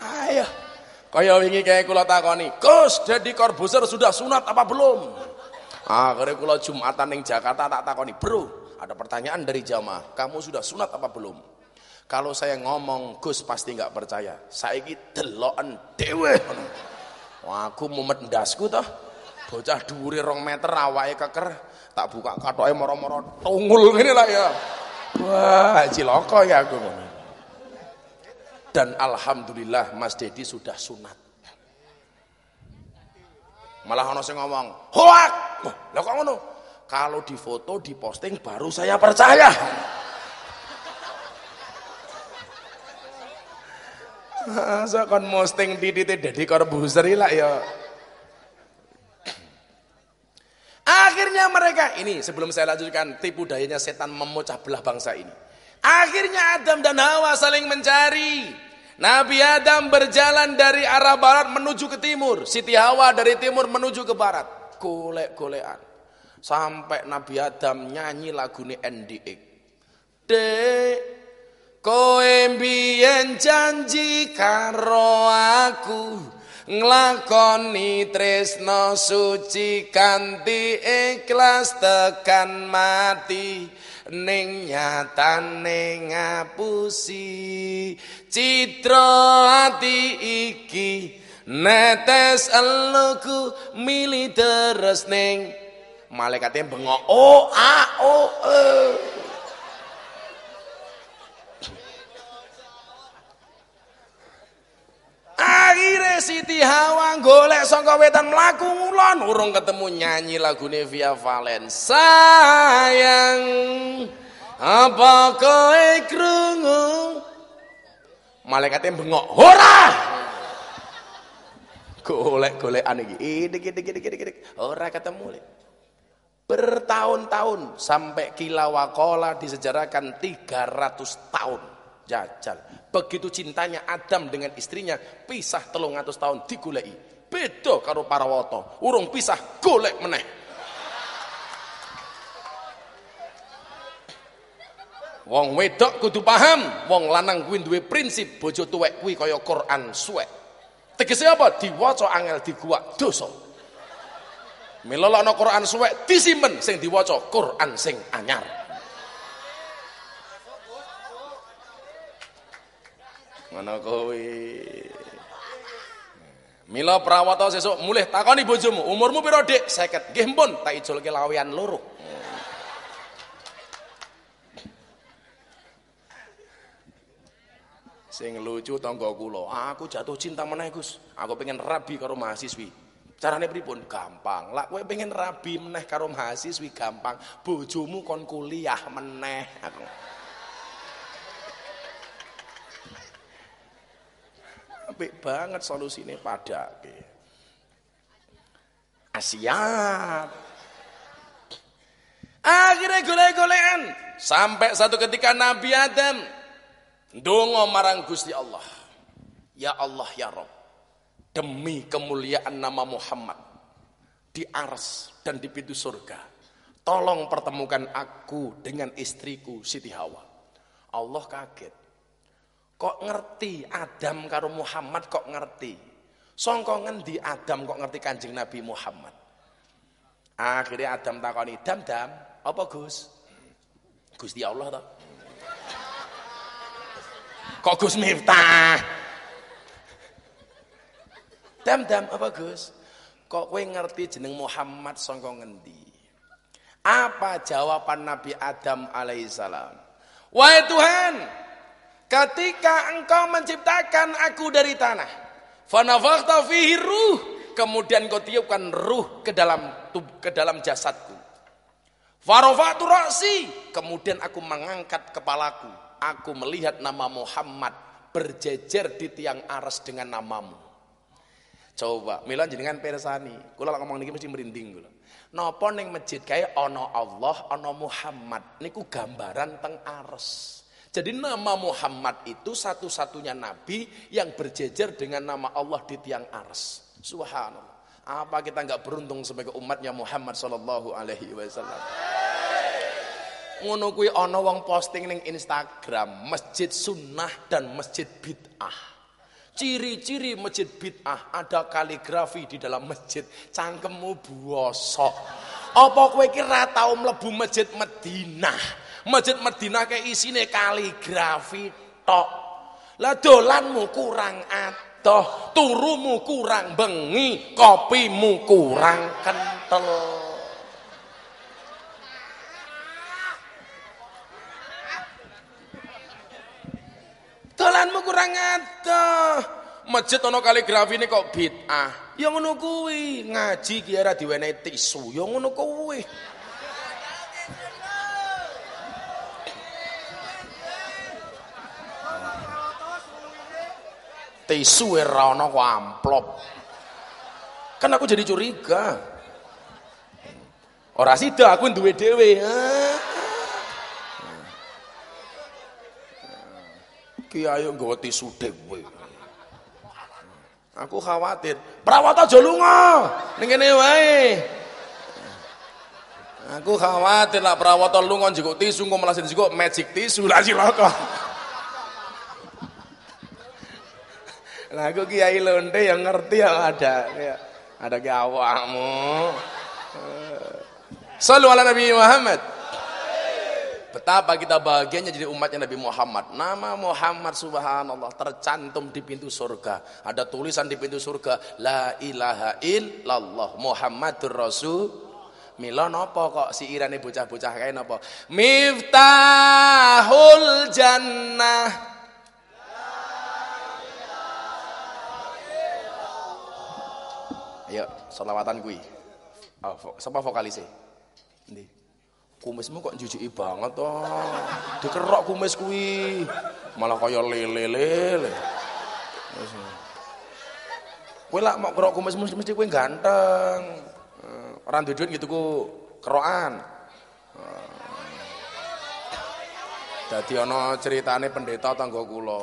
[SPEAKER 3] Ayo. Kaya wingi kayak kula takoni, "Gus, jadi korbuser sudah sunat apa belum?" Akhirnya kula Jumatan ning Jakarta tak takoni, "Bro, ada pertanyaan dari jamaah, kamu sudah sunat apa belum?" Kalau saya ngomong, Gus pasti nggak percaya. Saya ini deloken. Wah, aku mumet ndasku toh. Bocah dhuwure rong meter awake keker tak buka katoke moro-moro tunggul ngene lah ya. Wah, ciloko ya aku. Dan alhamdulillah Mas Dedi sudah sunat. Malah ono sing ngomong, "Hoak." Lah kok ngono? Kalau difoto, diposting baru saya percaya. Masa kon posting titik Dedi Corbuzier lah ya. Akhirnya mereka, ini sebelum saya lanjutkan tipu dayanya setan memecah belah bangsa ini. Akhirnya Adam dan Hawa saling mencari. Nabi Adam berjalan dari arah barat menuju ke timur. Siti Hawa dari timur menuju ke barat. Golek-golekan. Sampai Nabi Adam nyanyi lagu ini NDX. Dek, kowe mbiyen janji karo aku nglakoni tresno suci kanthi ikhlas tekan mati ning nyatane ngapusi. Citra ati iki netes eluku mili terus ning malaikate bengok. Oh ah oh eh Akhirnya Siti Hawa golek saka wetan mlaku ngulon urung ketemu nyanyi lagune Via Valen. Sayang apa kowe krungu? Malaikatnya bengok, "Ora!" Golek-golekan iki. Idik idik idik idik idik. Ora ketemu. Le. Bertahun-tahun sampai kilawakola disejarahkan 300 tahun jajal. Begitu cintanya Adam dengan istrinya pisah telung atus tahun digulei. Beda karo para woto. Urung pisah golek meneh. Wong wedok kudu paham, wong lanang kuwi duwe prinsip bojo tuwek kuwi kaya Quran suwek. Tegese apa? Diwaca angel diguwak dosa. Milolokno Quran suwek disimpen sing diwaca Quran sing anyar. Ngono kowe. Mila prawata sesuk mulih takoni bojomu, umurmu pira, Dik? 50. Nggih, mpun, tak ijolke lawian loro. Sing lucu tangga kula, aku jatuh cinta meneh, Gus. Aku pengen rabi karo mahasiswi. Carane pripun? Gampang. Lah kowe pengen rabi meneh karo mahasiswi gampang. Bojomu kon kuliah meneh. Aku. Apik banget solusine padake. Asiat. Akhirnya golek-golekan sampai satu ketika Nabi Adam ndonga marang Gusti Allah. Ya Allah ya Rob. Demi kemuliaan nama Muhammad di ars dan di pintu surga. Tolong pertemukan aku dengan istriku Siti Hawa. Allah kaget. Kok ngerti Adam karo Muhammad kok ngerti? Songko ngendi Adam kok ngerti Kanjeng Nabi Muhammad? Akhirnya Adam takoni, "Dam, dam, apa Gus?" Gusti Allah toh. Kok Gus Miftah? Dam, dam, apa Gus? Kok kowe ngerti jeneng Muhammad songko ngendi? Apa jawaban Nabi Adam alaihissalam? Wahai Tuhan, Ketika engkau menciptakan aku dari tanah, kemudian kau tiupkan ruh ke dalam ke dalam jasadku. Farafatu ra'si, kemudian aku mengangkat kepalaku. Aku melihat nama Muhammad berjejer di tiang aras dengan namamu. Coba, mila jenengan persani. Kula ngomong niki mesti merinding kula. Napa ning masjid kae ana Allah, ana Muhammad. Niku gambaran teng aras. Jadi nama Muhammad itu satu-satunya nabi yang berjejer dengan nama Allah di tiang ars. Subhanallah. Apa kita nggak beruntung sebagai umatnya Muhammad Sallallahu Alaihi Wasallam? Ngono kuwi wong posting ning Instagram masjid sunnah dan masjid bid'ah. Ciri-ciri masjid bid'ah ada kaligrafi di dalam masjid, cangkemmu buosok. Apa kowe kira tau mlebu masjid Madinah? Masjid Madinah kayak isine kaligrafi tok. Lah dolanmu kurang atoh, turumu kurang bengi, kopimu kurang kental. Dolanmu kurang atoh. Masjid ana kaligrafi ini kok bid'ah. Ya ngono kuwi, ngaji ki ora diwenehi tisu, ya ngono kuwi. Tisu ora ana kok amplop. Kan aku jadi curiga. Ora sida aku duwe dhewe. Ki ayo nggawa tisu dhewe. Aku khawatir, perawat aja lunga. Ning kene wae. Aku khawatir lah perawat lunga njikuk tisu engko malah njikuk magic tisu lah cilaka. Aku kiai lonte yang ngerti yang ada ya, ada gawakmu. Salu ala Nabi Muhammad. Betapa kita bahagianya jadi umatnya Nabi Muhammad. Nama Muhammad subhanallah tercantum di pintu surga. Ada tulisan di pintu surga. La ilaha illallah Muhammadur Rasul. Mila napa kok si irane bocah-bocah kae napa? Miftahul jannah Ayo, selawatan kuwi. Oh, vo sapa vokalisnya? Ndi? Kumismu kok jujuki banget toh. Dikerok kumis kuwi. Malah kaya lele-lele. Kowe lak mau kerok kumis mesti kowe ganteng. Eh, Ora duwe duit gitu ku kerokan. Eh. Dadi ana ceritane pendeta tangga kula.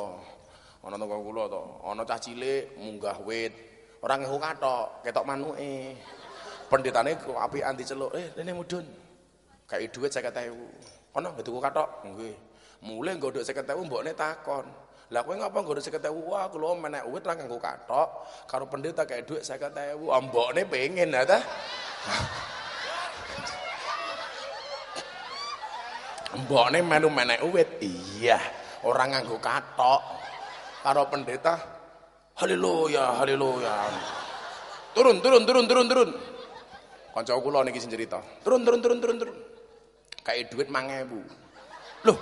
[SPEAKER 3] Ana tangga kula to, ana cah cilik munggah wit. Ora ngehu kathok, ketok manuke. Pendetane apian diceluk, "Eh, rene mudun." Kayak duit 50.000. Ana nggih tuku kathok? Nggih. Mulai nggodhok 50.000 mbokne takon. Lah kowe ngapa nggodhok 50.000? Wah, kula menek wit ra nganggo kathok. Karo pendeta kayak duit 50.000. Ah, mbokne pengen ha ta? Mbokne melu menek wit. Iya, orang nganggo kathok. Karo pendeta Haleluya, haleluya. Turun, turun, turun, turun, turun. Kanca kula niki sing cerita. Turun, turun, turun, turun, turun. Kayak duit 5000. Loh,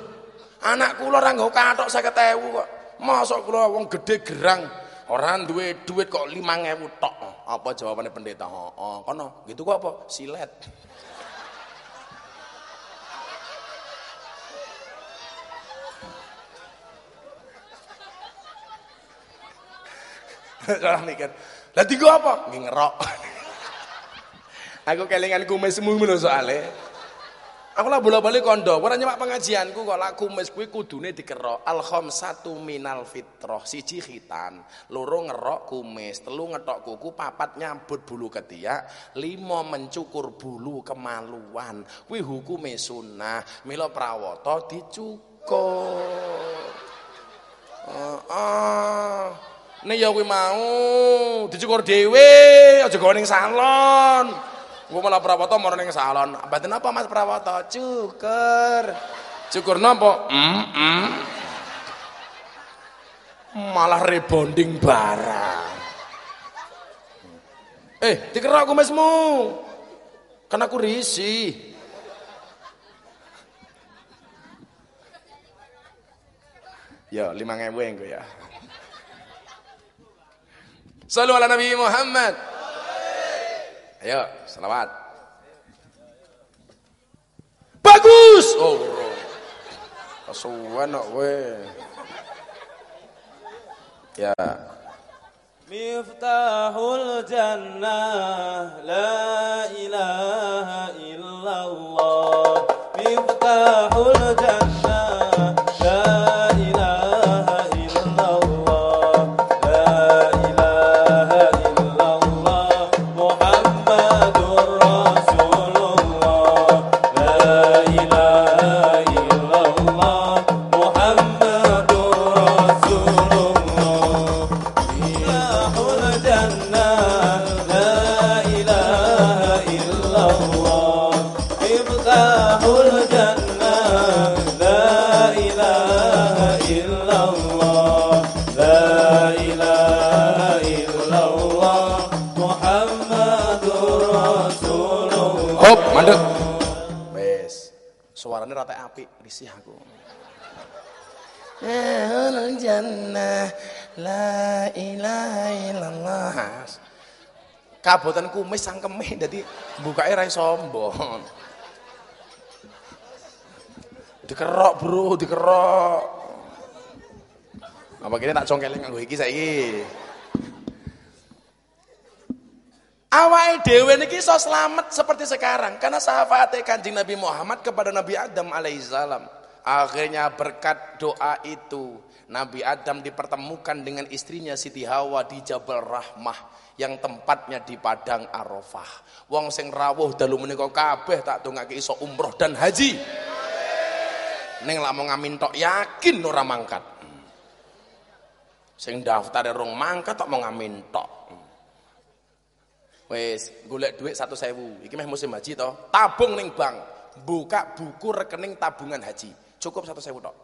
[SPEAKER 3] anak kula ora nggo kathok 50000 kok. Mosok kula wong gede gerang ora duwe duit kok 5000 tok. Apa jawabane pendeta? Heeh, kono. Gitu kok apa? Silet. Salah mikir. Lah dienggo apa? Nggih ngerok. Aku kelingan kumismu ngono soalnya. Aku lah bola-balik kondo, ora nyemak pengajianku kok lah kumis kuwi kudune dikerok. Al satu minal fitrah, siji khitan, loro ngerok kumis, telu ngetok kuku, papat nyambut bulu ketiak, lima mencukur bulu kemaluan. Kuwi hukume sunnah, mila prawata dicukur. Uh, uh. Nek ya kuwi mau dicukur dhewe, aja gawe ning salon. Gue malah Prawata mau ning salon. Batin apa Mas Prawata? Cukur. Cukur napa? Mm -mm. Malah rebonding barang. Eh, dikerok kumismu. Kan aku risih. Ya, lima ngewe engko ya. Salam ala Nabi Muhammad. Ayo, selawat. Bagus. Oh. Kasuan kok kowe. Ya.
[SPEAKER 1] Miftahul jannah la ilaha illallah Miftahul jannah
[SPEAKER 3] mandek. Wes. Suarane rata apik, risih aku. Ahlul jannah la ilaha illallah. Kabotan kumis sangkeme dadi bukake ra sombong. Dikerok, Bro, dikerok. Apa kene tak congkelin nganggo iki saiki? Awake dhewe niki iso selamat seperti sekarang karena syafaat Kanjeng Nabi Muhammad kepada Nabi Adam alaihissalam. Akhirnya berkat doa itu Nabi Adam dipertemukan dengan istrinya Siti Hawa di Jabal Rahmah yang tempatnya di padang Arafah. Wong sing rawuh dalu menika kabeh tak dongake iso umroh dan haji. Ning lak mau ngamin tok yakin ora mangkat. Sing daftar rong mangkat tok mau ngamin tok. Wes, golek duit satu sewu. Iki meh musim haji toh. Tabung ning bank. Buka buku rekening tabungan haji. Cukup satu sewu tok.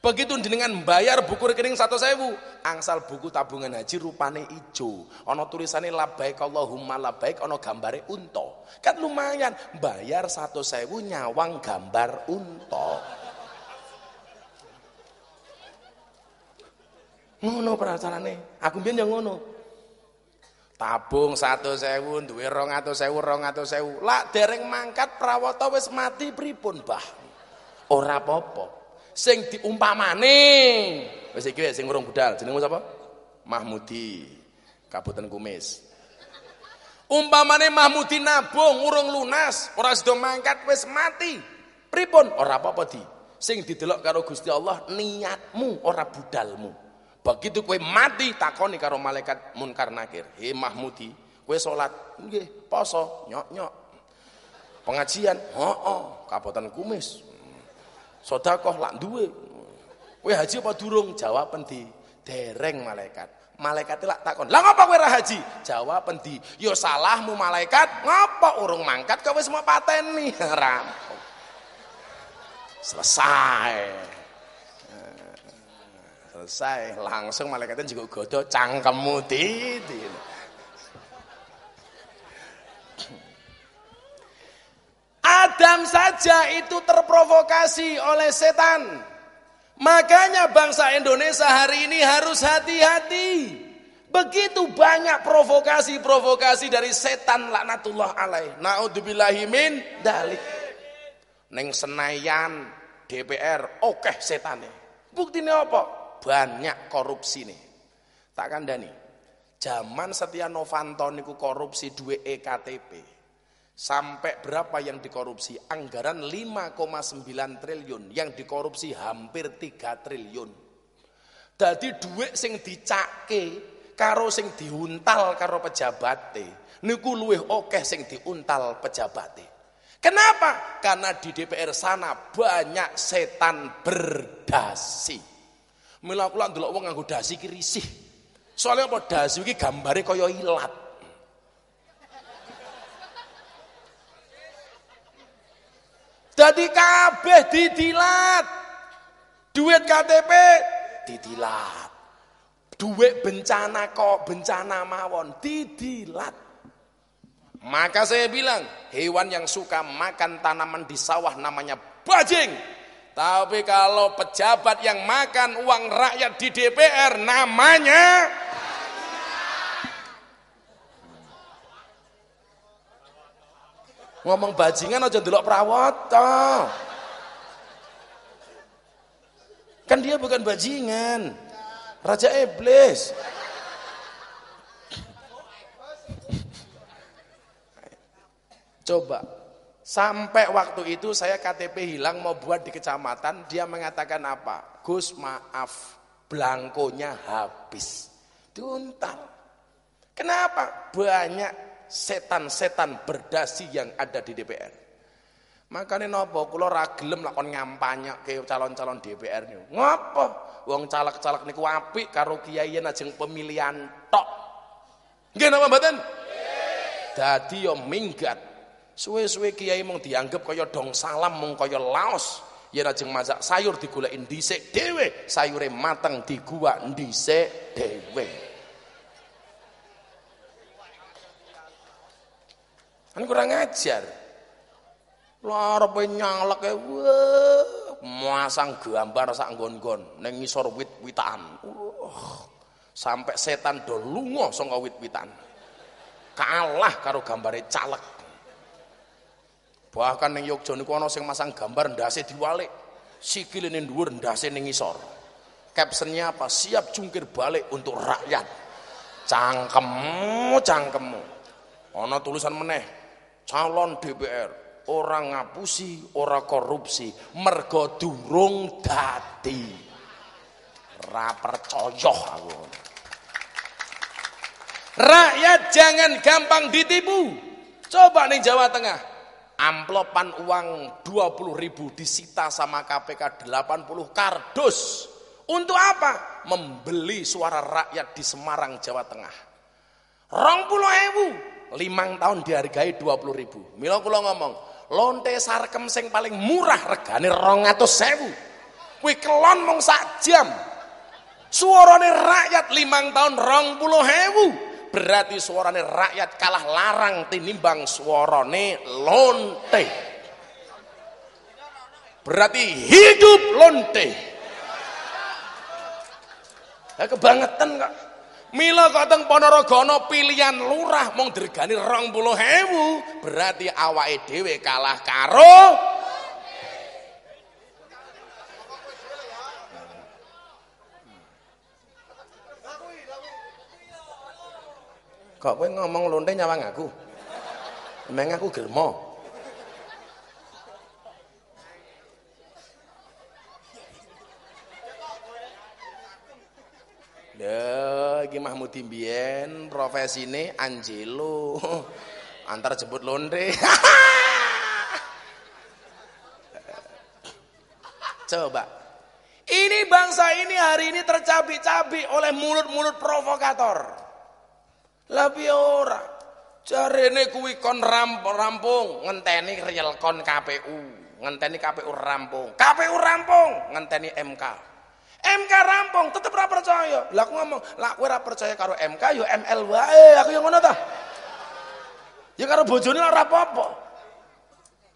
[SPEAKER 3] Begitu jenengan bayar buku rekening satu sewu, angsal buku tabungan haji rupane ijo. Ono tulisannya labaik Allahumma labaik, ono gambare unto. Kan lumayan, bayar satu sewu nyawang gambar unto. Ngono perasaanane. Aku biyen yang ngono. Tabung satu sewu duwe rong atau sewu rong atau sewu. Lak dereng mangkat prawata wis mati pripun bah ora apa-apa. Sing diumpamane wis iki sing urung budal. Jenengmu sapa? Mahmudi Kabupaten Kumis. Umpamane Mahmudi nabung urung lunas ora sida mangkat wis mati pripun? Ora apa-apa di. Sing didelok karo Gusti Allah niatmu ora budalmu Begitu kue mati takoni karo malaikat munkar nakir. He Mahmudi, kue sholat, nggih, poso, nyok nyok. Pengajian, oh, oh, kabupaten kumis. Sodakoh lak duwe. Kue haji apa durung? Jawab di dereng malaikat. Malaikat lak takon. Lah ngapa kowe haji? Jawab di yo salahmu malaikat, ngapa urung mangkat kowe semua pateni. Rampung. Selesai selesai. Langsung malaikatnya juga godo cangkemmu titi Adam saja itu terprovokasi oleh setan. Makanya bangsa Indonesia hari ini harus hati-hati. Begitu banyak provokasi-provokasi dari setan laknatullah alaih. Naudzubillahimin dalik. Neng Senayan DPR oke okay, setane buktinya apa banyak korupsi nih. Tak kandani. Zaman Setia Novanto niku korupsi duwe EKTP. Sampai berapa yang dikorupsi? Anggaran 5,9 triliun, yang dikorupsi hampir 3 triliun. Jadi duit sing dicake karo sing diuntal karo pejabate niku luwih oke sing diuntal pejabate. Kenapa? Karena di DPR sana banyak setan berdasi. Mila kula ndelok wong nganggo dasi iki risih. Soale apa dasi iki gambare kaya ilat. Dadi kabeh didilat. Duit KTP didilat. Duit bencana kok bencana mawon didilat. Maka saya bilang, hewan yang suka makan tanaman di sawah namanya bajing. Tapi kalau pejabat yang makan uang rakyat di DPR namanya Ngomong bajingan aja ndelok prawata. Kan dia bukan bajingan. Raja iblis. Coba Sampai waktu itu saya KTP hilang mau buat di kecamatan, dia mengatakan apa? Gus maaf, belangkonya habis. Diuntal. Kenapa? Banyak setan-setan berdasi yang ada di DPR. Makanya nopo kula ra gelem lakon ngampanye ke calon-calon DPR niku. Ngopo? Wong caleg-caleg niku apik karo kiai ajeng pemilihan tok. Nggih napa mboten? Dadi yo minggat Suwe-suwe kiai mung dianggap kaya dong salam mung kaya laos. Yen ajeng masak sayur digoleki dhisik dhewe, sayure mateng diguwak dhisik dhewe. Kan kurang ajar. Lah arepe nyalek e wah, masang gambar sak nggon-nggon ning ngisor wit-witan. Uh, sampai setan do lunga saka wit-witan. Kalah karo gambare caleg. Bahkan ning Yogya niku ana sing masang gambar ndase diwalik. Sikile dhuwur ndase ning ngisor. Captionnya apa? Siap jungkir balik untuk rakyat. Cangkemmu, cangkemmu. Ana tulisan meneh. Calon DPR orang ngapusi, ora korupsi, mergo durung dadi. Ra percaya aku. Rakyat jangan gampang ditipu. Coba nih Jawa Tengah amplopan uang 20 ribu disita sama KPK 80 kardus. Untuk apa? Membeli suara rakyat di Semarang, Jawa Tengah. Rong puluh ewu, limang tahun dihargai 20 ribu. Milo kulo ngomong, lonte sarkem sing paling murah regane rong atau sewu. Wih kelon mong sak jam. Suarane rakyat limang tahun rong puluh ewu berarti suarane rakyat kalah larang tinimbang suarane lonte. Berarti hidup lonte. Ya kebangetan kak Mila kok teng pilihan lurah mung dirgani 20.000, berarti awake dhewe kalah karo Kok kowe ngomong lonte nyawang aku? Emang aku germo. Ya, iki Mahmud Imbien profesine Angelo. Antar jemput londe. Coba. Ini bangsa ini hari ini tercabik-cabik oleh mulut-mulut provokator. Lah ora. Jarene kuwi kon rampung, ngenteni real kon KPU, ngenteni KPU rampung. KPU rampung, ngenteni MK. MK rampung tetep ora percaya. Lah aku ngomong, lah kowe ora percaya karo MK yo ya ML wae, aku yang ngono ta. Ya karo bojone ora apa-apa.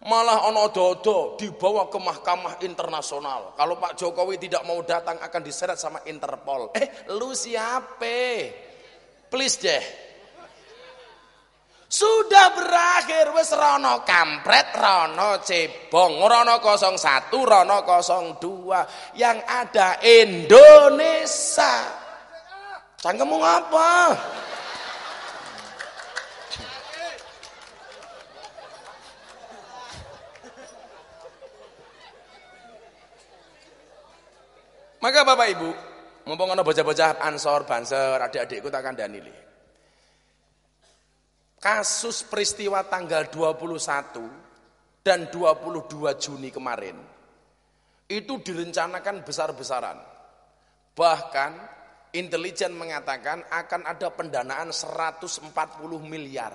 [SPEAKER 3] Malah ono dodo dibawa ke mahkamah internasional. Kalau Pak Jokowi tidak mau datang akan diseret sama Interpol. Eh, lu siapa? Please deh. Sudah berakhir wis rono kampret, rono cebong, rono 01, rono 02. Yang ada Indonesia. Cangkemmu apa? Maka Bapak Ibu, mumpung ana bocah-bocah Ansor, Banser, adik-adikku tak kandhani kasus peristiwa tanggal 21 dan 22 Juni kemarin itu direncanakan besar-besaran. Bahkan intelijen mengatakan akan ada pendanaan 140 miliar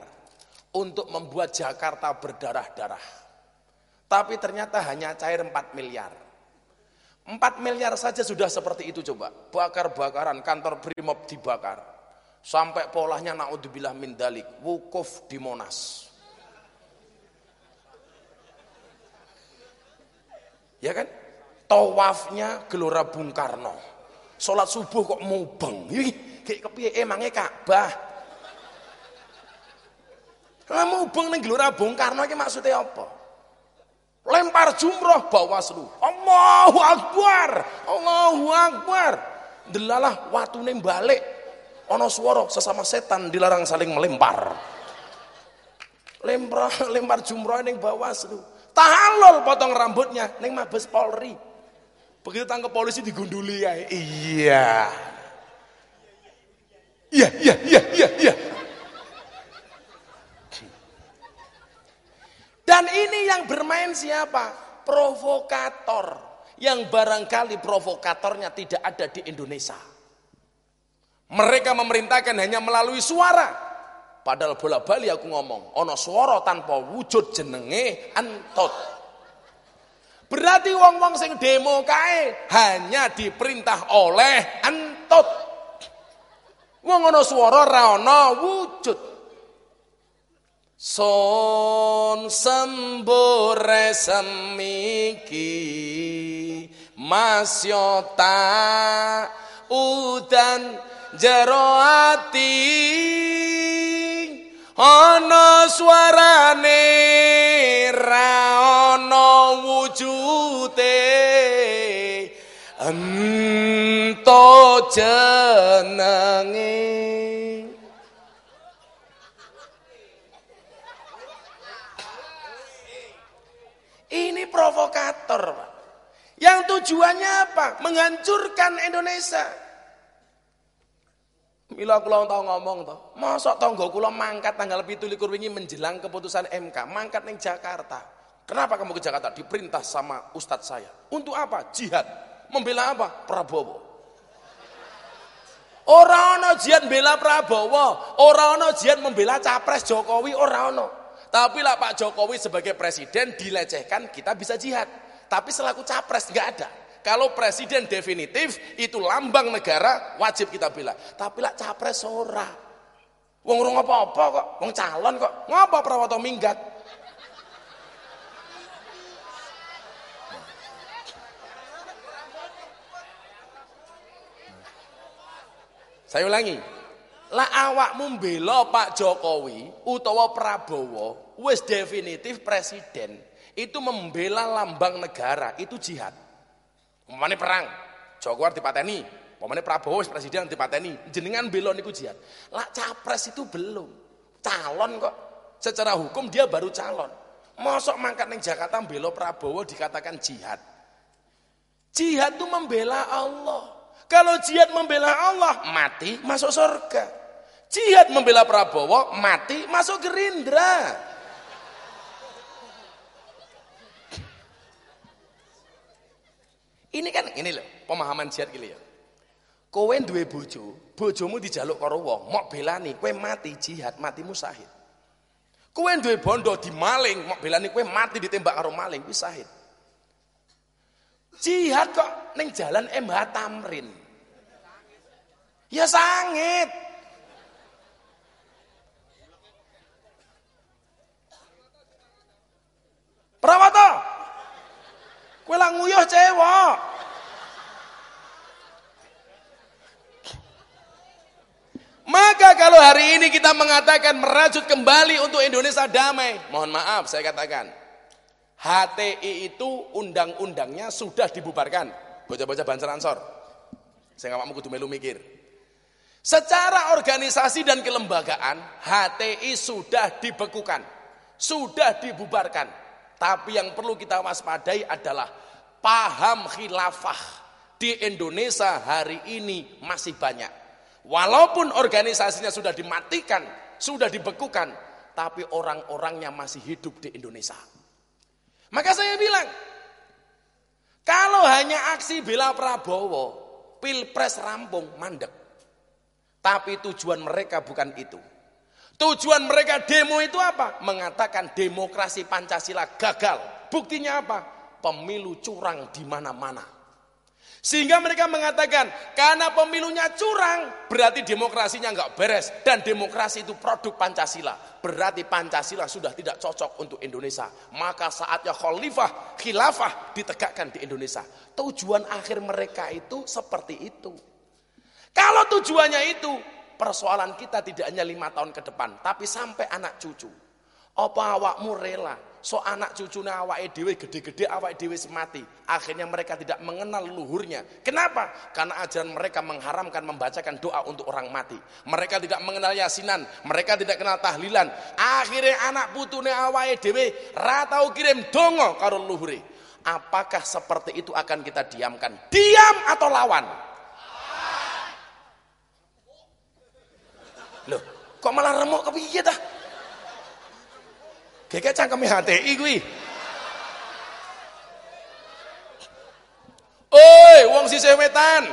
[SPEAKER 3] untuk membuat Jakarta berdarah-darah. Tapi ternyata hanya cair 4 miliar. 4 miliar saja sudah seperti itu coba. Bakar-bakaran kantor Brimob dibakar. Sampai polanya naudzubillah min dalik, wukuf di Monas. Ya kan? Tawafnya Gelora Bung Karno. Salat subuh kok mubeng. Kayak kepiye emangnya Ka'bah. Lah mubeng ning Gelora Bung Karno iki maksudnya apa? Lempar jumroh Bawaslu. Allahu Akbar. Allahu Akbar. Delalah watune balik ono suara sesama setan dilarang saling melempar. Lempar lempar jumroh ning bawaslu tahalul potong rambutnya neng mabes polri. Begitu tangkap polisi digunduli ya iya. Iya iya iya iya iya. Dan ini yang bermain siapa? Provokator. Yang barangkali provokatornya tidak ada di Indonesia mereka memerintahkan hanya melalui suara. Padahal bola bali aku ngomong, ono suara tanpa wujud jenenge antot. Berarti wong-wong sing demo kae hanya diperintah oleh antot. Wong ono suara ra ono wujud. Son sembore semiki masyota udan jero ati ana swarane ra ana wujute ento jenenge Ini provokator, Pak. Yang tujuannya apa? Menghancurkan Indonesia. Mila kula tau ngomong to, mosok tangga kula mangkat tanggal 17 wingi menjelang keputusan MK, mangkat ning Jakarta. Kenapa kamu ke Jakarta? Diperintah sama ustadz saya. Untuk apa? Jihad. Membela apa? Prabowo. Ora ana jihad membela Prabowo, ora ana jihad membela capres Jokowi, ora ana. Tapi lah Pak Jokowi sebagai presiden dilecehkan, kita bisa jihad. Tapi selaku capres nggak ada. Kalau presiden definitif itu lambang negara wajib kita bela. Tapi lah capres ora. Wong urung apa-apa kok, wong calon kok. Ngapa Prawoto minggat? Saya ulangi, Lah awakmu mbela Pak Jokowi utawa Prabowo wis definitif presiden. Itu membela lambang negara, itu jihad. Umpamane perang, Jokowi dipateni, umpamane Prabowo presiden dipateni, jenengan bela niku jihad. Lah capres itu belum. Calon kok. Secara hukum dia baru calon. Mosok mangkat ning Jakarta bela Prabowo dikatakan jihad. Jihad itu membela Allah. Kalau jihad membela Allah, mati masuk surga. Jihad membela Prabowo, mati masuk Gerindra. Ini kan ini loh, pemahaman jihad gini ya. Kowe duwe bojo, bojomu dijaluk karo wong, mok belani kowe mati jihad, matimu syahid. Kowe duwe bondo dimaling, mok belani kowe mati ditembak karo maling, kuwi syahid. Jihad kok ning jalan MH Tamrin. Ya sangit. Prawata. Kowe lah nguyuh cewek. Maka kalau hari ini kita mengatakan merajut kembali untuk Indonesia damai, mohon maaf saya katakan, HTI itu undang-undangnya sudah dibubarkan. Bocah-bocah Banser Ansor. Saya nggak mau kudu melu mikir. Secara organisasi dan kelembagaan, HTI sudah dibekukan, sudah dibubarkan. Tapi yang perlu kita waspadai adalah paham khilafah di Indonesia hari ini masih banyak. Walaupun organisasinya sudah dimatikan, sudah dibekukan, tapi orang-orangnya masih hidup di Indonesia. Maka saya bilang, kalau hanya aksi bela Prabowo, pilpres rampung, mandek. Tapi tujuan mereka bukan itu. Tujuan mereka demo itu apa? Mengatakan demokrasi Pancasila gagal. Buktinya apa? Pemilu curang di mana-mana. Sehingga mereka mengatakan, karena pemilunya curang, berarti demokrasinya nggak beres. Dan demokrasi itu produk Pancasila. Berarti Pancasila sudah tidak cocok untuk Indonesia. Maka saatnya khalifah, khilafah ditegakkan di Indonesia. Tujuan akhir mereka itu seperti itu. Kalau tujuannya itu, persoalan kita tidak hanya lima tahun ke depan, tapi sampai anak cucu. Apa awakmu rela? So anak cucunya awak dewe gede-gede awak dewe semati. Akhirnya mereka tidak mengenal luhurnya. Kenapa? Karena ajaran mereka mengharamkan membacakan doa untuk orang mati. Mereka tidak mengenal yasinan, mereka tidak kenal tahlilan. Akhirnya anak putune awak dewe ratau kirim dongo karo luhure. Apakah seperti itu akan kita diamkan? Diam atau lawan? Loh, kok malah remuk kepiye dah? Kayak cangkeme HTI kuwi. Oi, wong sisih wetan.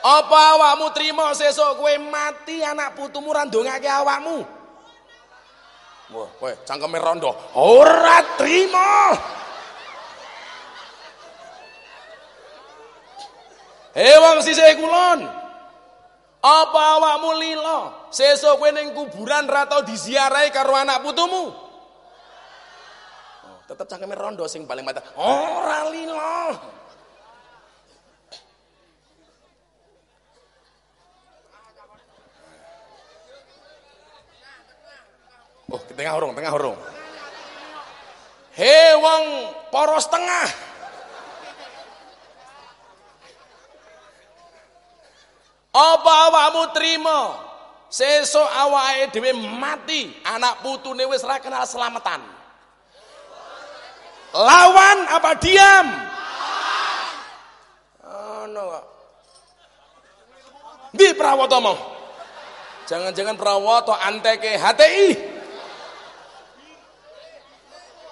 [SPEAKER 3] Apa awakmu trima sesuk kowe mati anak putumu ra ndongake awakmu? Wah, kowe cangkeme rondo. Ora trima. Hei wong sisih kulon. Apa awakmu lila? Sesuk kowe ning kuburan ra tau diziarahi karo anak putumu? Oh, tetep cangkeme rondo sing paling mata. Ora lila. Oh, tengah horong, tengah horong. Hei wong poros tengah. Apa awakmu terima? Sesuk awake dhewe mati, anak putune wis ora kenal selamatan. Lawan apa diam? Ono kok. Di Prawoto mau. Jangan-jangan Prawoto anteke HTI.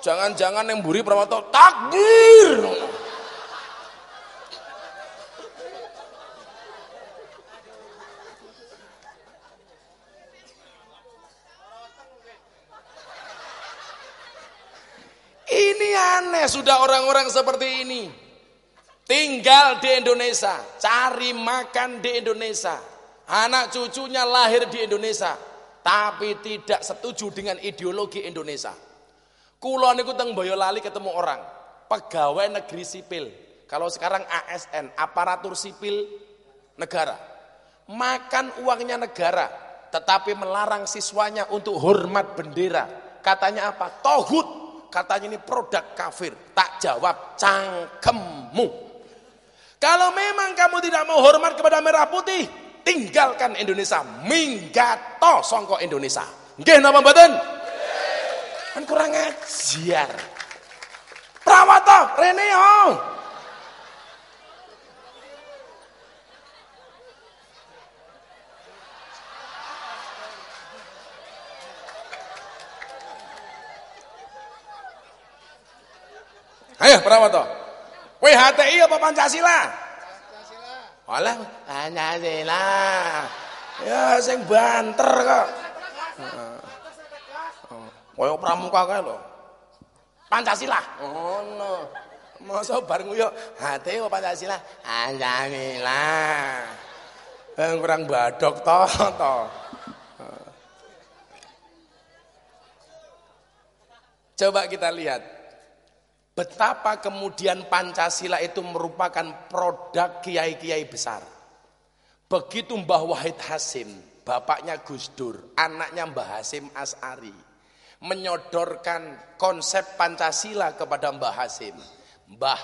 [SPEAKER 3] Jangan-jangan yang buri Prawoto takdir. Ini aneh sudah orang-orang seperti ini. Tinggal di Indonesia, cari makan di Indonesia. Anak cucunya lahir di Indonesia, tapi tidak setuju dengan ideologi Indonesia. Kulo niku teng Boyolali ketemu orang, pegawai negeri sipil. Kalau sekarang ASN, aparatur sipil negara. makan uangnya negara, tetapi melarang siswanya untuk hormat bendera. Katanya apa? Tohut. Katanya ini produk kafir. Tak jawab cangkemmu. Kalau memang kamu tidak mau hormat kepada merah putih, tinggalkan Indonesia. Minggato songkok Indonesia. Nggih napa mboten? Kan kurang ajar. Prawata rene yo. Ayo Prawata. Kowe HTI apa Pancasila? Pancasila. Olah Pancasila. Ya sing banter kok. Kaya pramuka kae lho. Pancasila. Ngono. Masa bar nguyok HTI apa Pancasila? Pancasila. Eh kurang badok to to. Coba kita lihat Betapa kemudian Pancasila itu merupakan produk kiai-kiai besar. Begitu Mbah Wahid Hasim, bapaknya Gus Dur, anaknya Mbah Hasim As'ari, menyodorkan konsep Pancasila kepada Mbah Hasim. Mbah,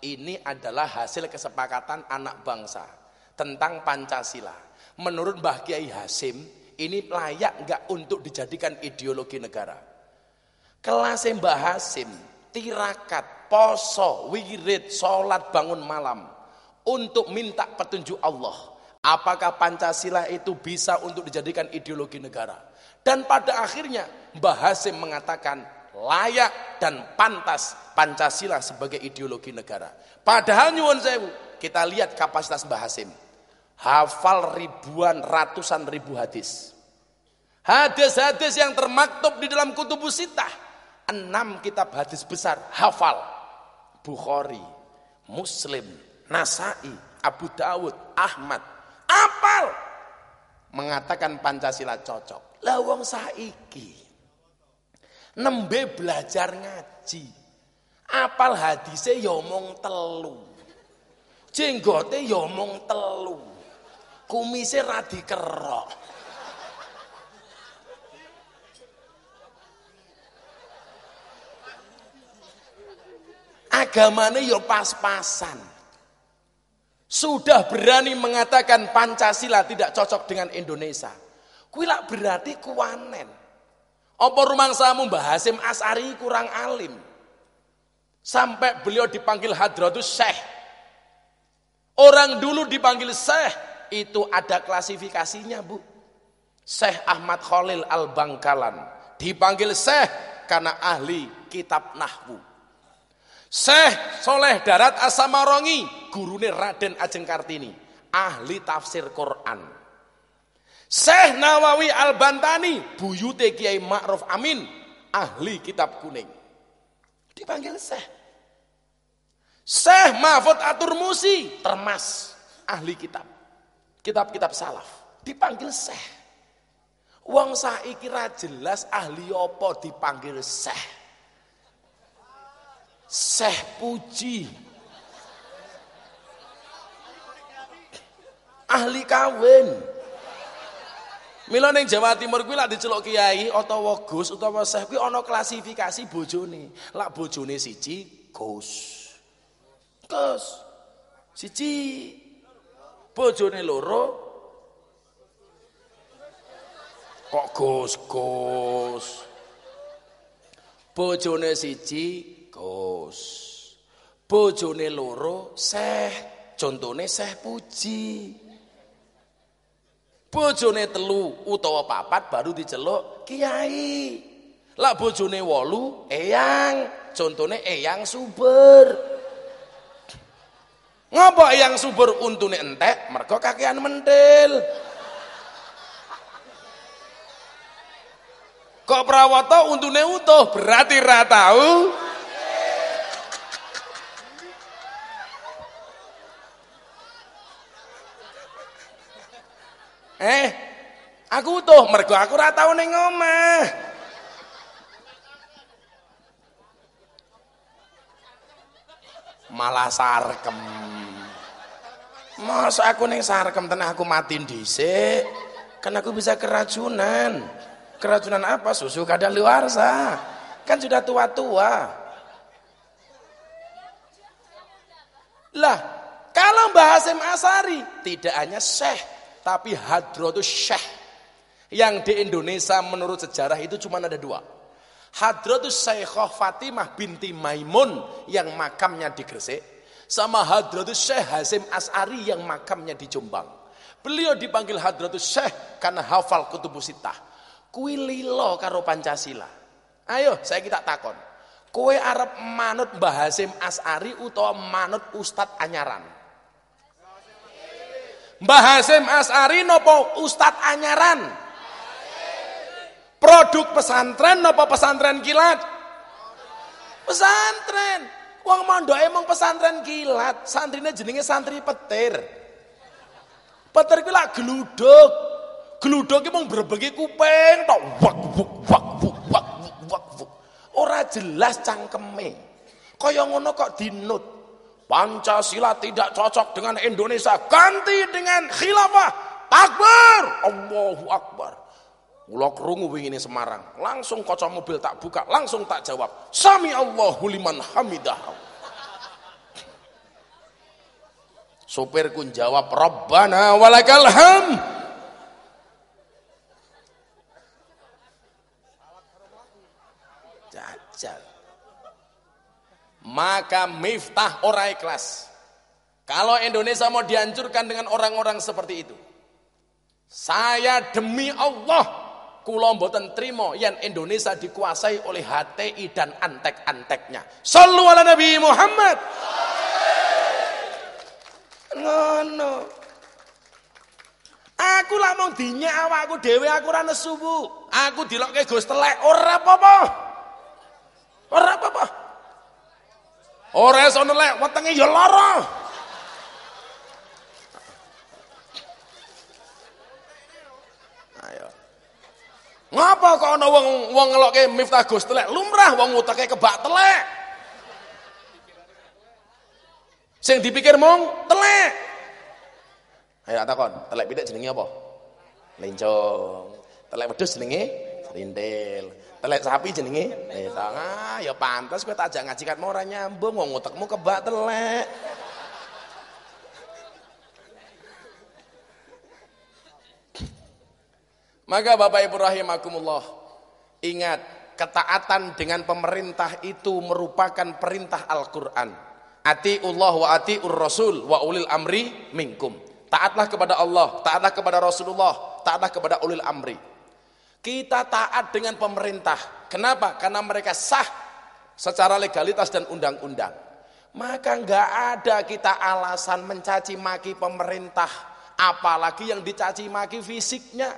[SPEAKER 3] ini adalah hasil kesepakatan anak bangsa tentang Pancasila. Menurut Mbah Kiai Hasim, ini layak nggak untuk dijadikan ideologi negara. Kelas Mbah Hasim tirakat, poso, wirid, sholat, bangun malam untuk minta petunjuk Allah. Apakah Pancasila itu bisa untuk dijadikan ideologi negara? Dan pada akhirnya Mbah Hasim mengatakan layak dan pantas Pancasila sebagai ideologi negara. Padahal nyuwun sewu, kita lihat kapasitas Mbah Hasim. Hafal ribuan, ratusan ribu hadis. Hadis-hadis yang termaktub di dalam kutubus sitah enam kitab hadis besar hafal Bukhari, Muslim, Nasai, Abu Dawud, Ahmad, apal mengatakan Pancasila cocok. Lah wong saiki nembe belajar ngaji. Apal hadise ya telu. Jenggote ya telu. Kumise ra dikerok. Agamanya ya pas-pasan. Sudah berani mengatakan Pancasila tidak cocok dengan Indonesia. Kuwi berarti kuanen. Apa rumangsamu Mbah Hasim As'ari kurang alim. Sampai beliau dipanggil Hadratus Syekh. Orang dulu dipanggil Syekh itu ada klasifikasinya, Bu. Syekh Ahmad Khalil Al-Bangkalan dipanggil Syekh karena ahli kitab Nahwu. Syekh Soleh Darat Asamarongi, gurune Raden Ajeng Kartini, ahli tafsir Quran. Syekh Nawawi Al-Bantani, buyute Kiai Ma'ruf Amin, ahli kitab kuning. Dipanggil Syekh. Syekh Mahfud Atur Musi, termas, ahli kitab. Kitab-kitab salaf. Dipanggil Syekh. Wong saiki jelas ahli apa dipanggil Syekh. Syekh Puji ahli kawin Mila ning Jawa Timur kuwi lak diceluk kiai utawa Gus utawa Syekh kuwi ana klasifikasi bojone. Lak bojone siji Gus. Gus. Siji bojone loro kok Gus Gus. Bojone siji Gus. Bojone loro Seh, contone Seh Puji. Bojone telu utawa papat baru diceluk kiai. Lah bojone wolu eyang, contone eyang subur. Ngapa eyang subur untune entek? Mergo kakean mentil. Kok prawata untune utuh berarti ra tahu Eh, aku tuh mergo aku ora tau ning omah. Malah sarkem. Masa aku ning sarkem tenan aku mati dhisik. Kan aku bisa keracunan. Keracunan apa? Susu kadaluarsa. Kan sudah tua-tua. Lah, kalau Mbah Hasim Asari tidak hanya syekh, tapi Hadratus Syekh. Yang di Indonesia menurut sejarah itu cuma ada dua. Hadratus Syekhah Fatimah binti Maimun yang makamnya di Gresik sama Hadratus Syekh Hasim As'ari yang makamnya di Jombang. Beliau dipanggil Hadratus Syekh karena hafal kutubus sitah. Kui lilo karo Pancasila. Ayo, saya kita takon. Kue Arab manut Mbah Hasim As'ari utawa manut Ustadz Anyaran? Mbah Hasim As'ari nopo Ustadz Anyaran? Produk pesantren nopo pesantren kilat? Pesantren. Wong mondok emang pesantren kilat, santrine jenenge santri petir. Petir ki lak gluduk. Gluduk ki mung berbegi kuping tok wak wak wak wak wak wak wak. Ora jelas cangkeme. Kaya ngono kok dinut. Pancasila tidak cocok dengan Indonesia, ganti dengan khilafah. Takbir. Allahu Akbar. Kula krungu wingi Semarang, langsung kaca mobil tak buka, langsung tak jawab. Sami Allahu liman hamidah. Sopirku jawab, Rabbana walakal ham. Jajal. Maka miftah orang ikhlas. Kalau Indonesia mau dihancurkan dengan orang-orang seperti itu. Saya demi Allah kula mboten yen Indonesia dikuasai oleh HTI dan antek-anteknya. Sallu ala Nabi Muhammad. Ngono. Aku lah mau dinyak awakku dhewe aku ora nesu, Bu. Aku dilokke Gus telek ora apa-apa. Ora apa-apa. Ora iso nelek wetenge ya lara. Ngapa kok ana wong wong ngelokke Miftah Gus telek? Lumrah wong utake kebak telek. Sing dipikir mong telek. Ayo takon, telek pitik jenenge apa? Lencong. Telek wedhus jenenge rintil. Telek sapi jenenge letang. Ah, ya pantas kowe tak ajak ngaji kat ora nyambung wong utekmu kebak telek. Maka Bapak Ibu rahimakumullah, ingat ketaatan dengan pemerintah itu merupakan perintah Al-Qur'an. Allah wa atiur rasul wa ulil amri minkum. Taatlah kepada Allah, taatlah kepada Rasulullah, taatlah kepada ulil amri. Kita taat dengan pemerintah. Kenapa? Karena mereka sah secara legalitas dan undang-undang. Maka enggak ada kita alasan mencaci maki pemerintah, apalagi yang dicaci maki fisiknya.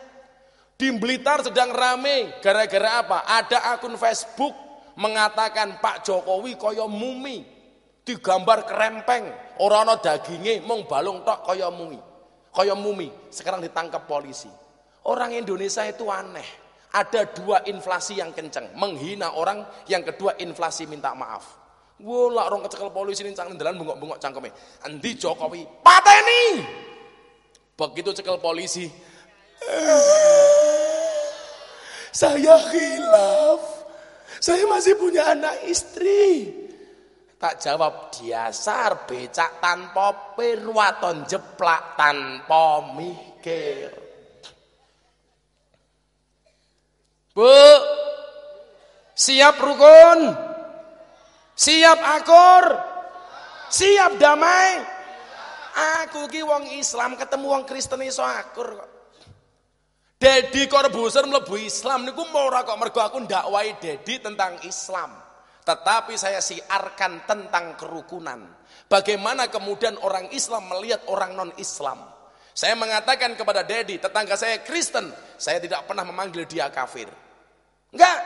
[SPEAKER 3] Di Blitar sedang rame gara-gara apa? Ada akun Facebook mengatakan Pak Jokowi koyo mumi. Digambar kerempeng, orang no dagingnya mong balung tok koyo mumi. Koyo mumi, sekarang ditangkap polisi. Orang Indonesia itu aneh. Ada dua inflasi yang kenceng, menghina orang, yang kedua inflasi minta maaf. Wah, orang kecekel polisi ini cangkem dalan bengok-bengok cangkeme. Andi Jokowi pateni. Begitu cekel polisi, saya khilaf. Saya masih punya anak istri. Tak jawab diasar becak tanpa pirwaton jeplak tanpa mikir. Bu, siap rukun? Siap akur? Siap damai? Aku ki wong Islam ketemu wong Kristen iso akur kok. Dedi Corbuzier mlebu Islam niku ora kok mergo aku ndakwai Dedi tentang Islam. Tetapi saya siarkan tentang kerukunan. Bagaimana kemudian orang Islam melihat orang non-Islam. Saya mengatakan kepada Dedi, tetangga saya Kristen, saya tidak pernah memanggil dia kafir. Enggak.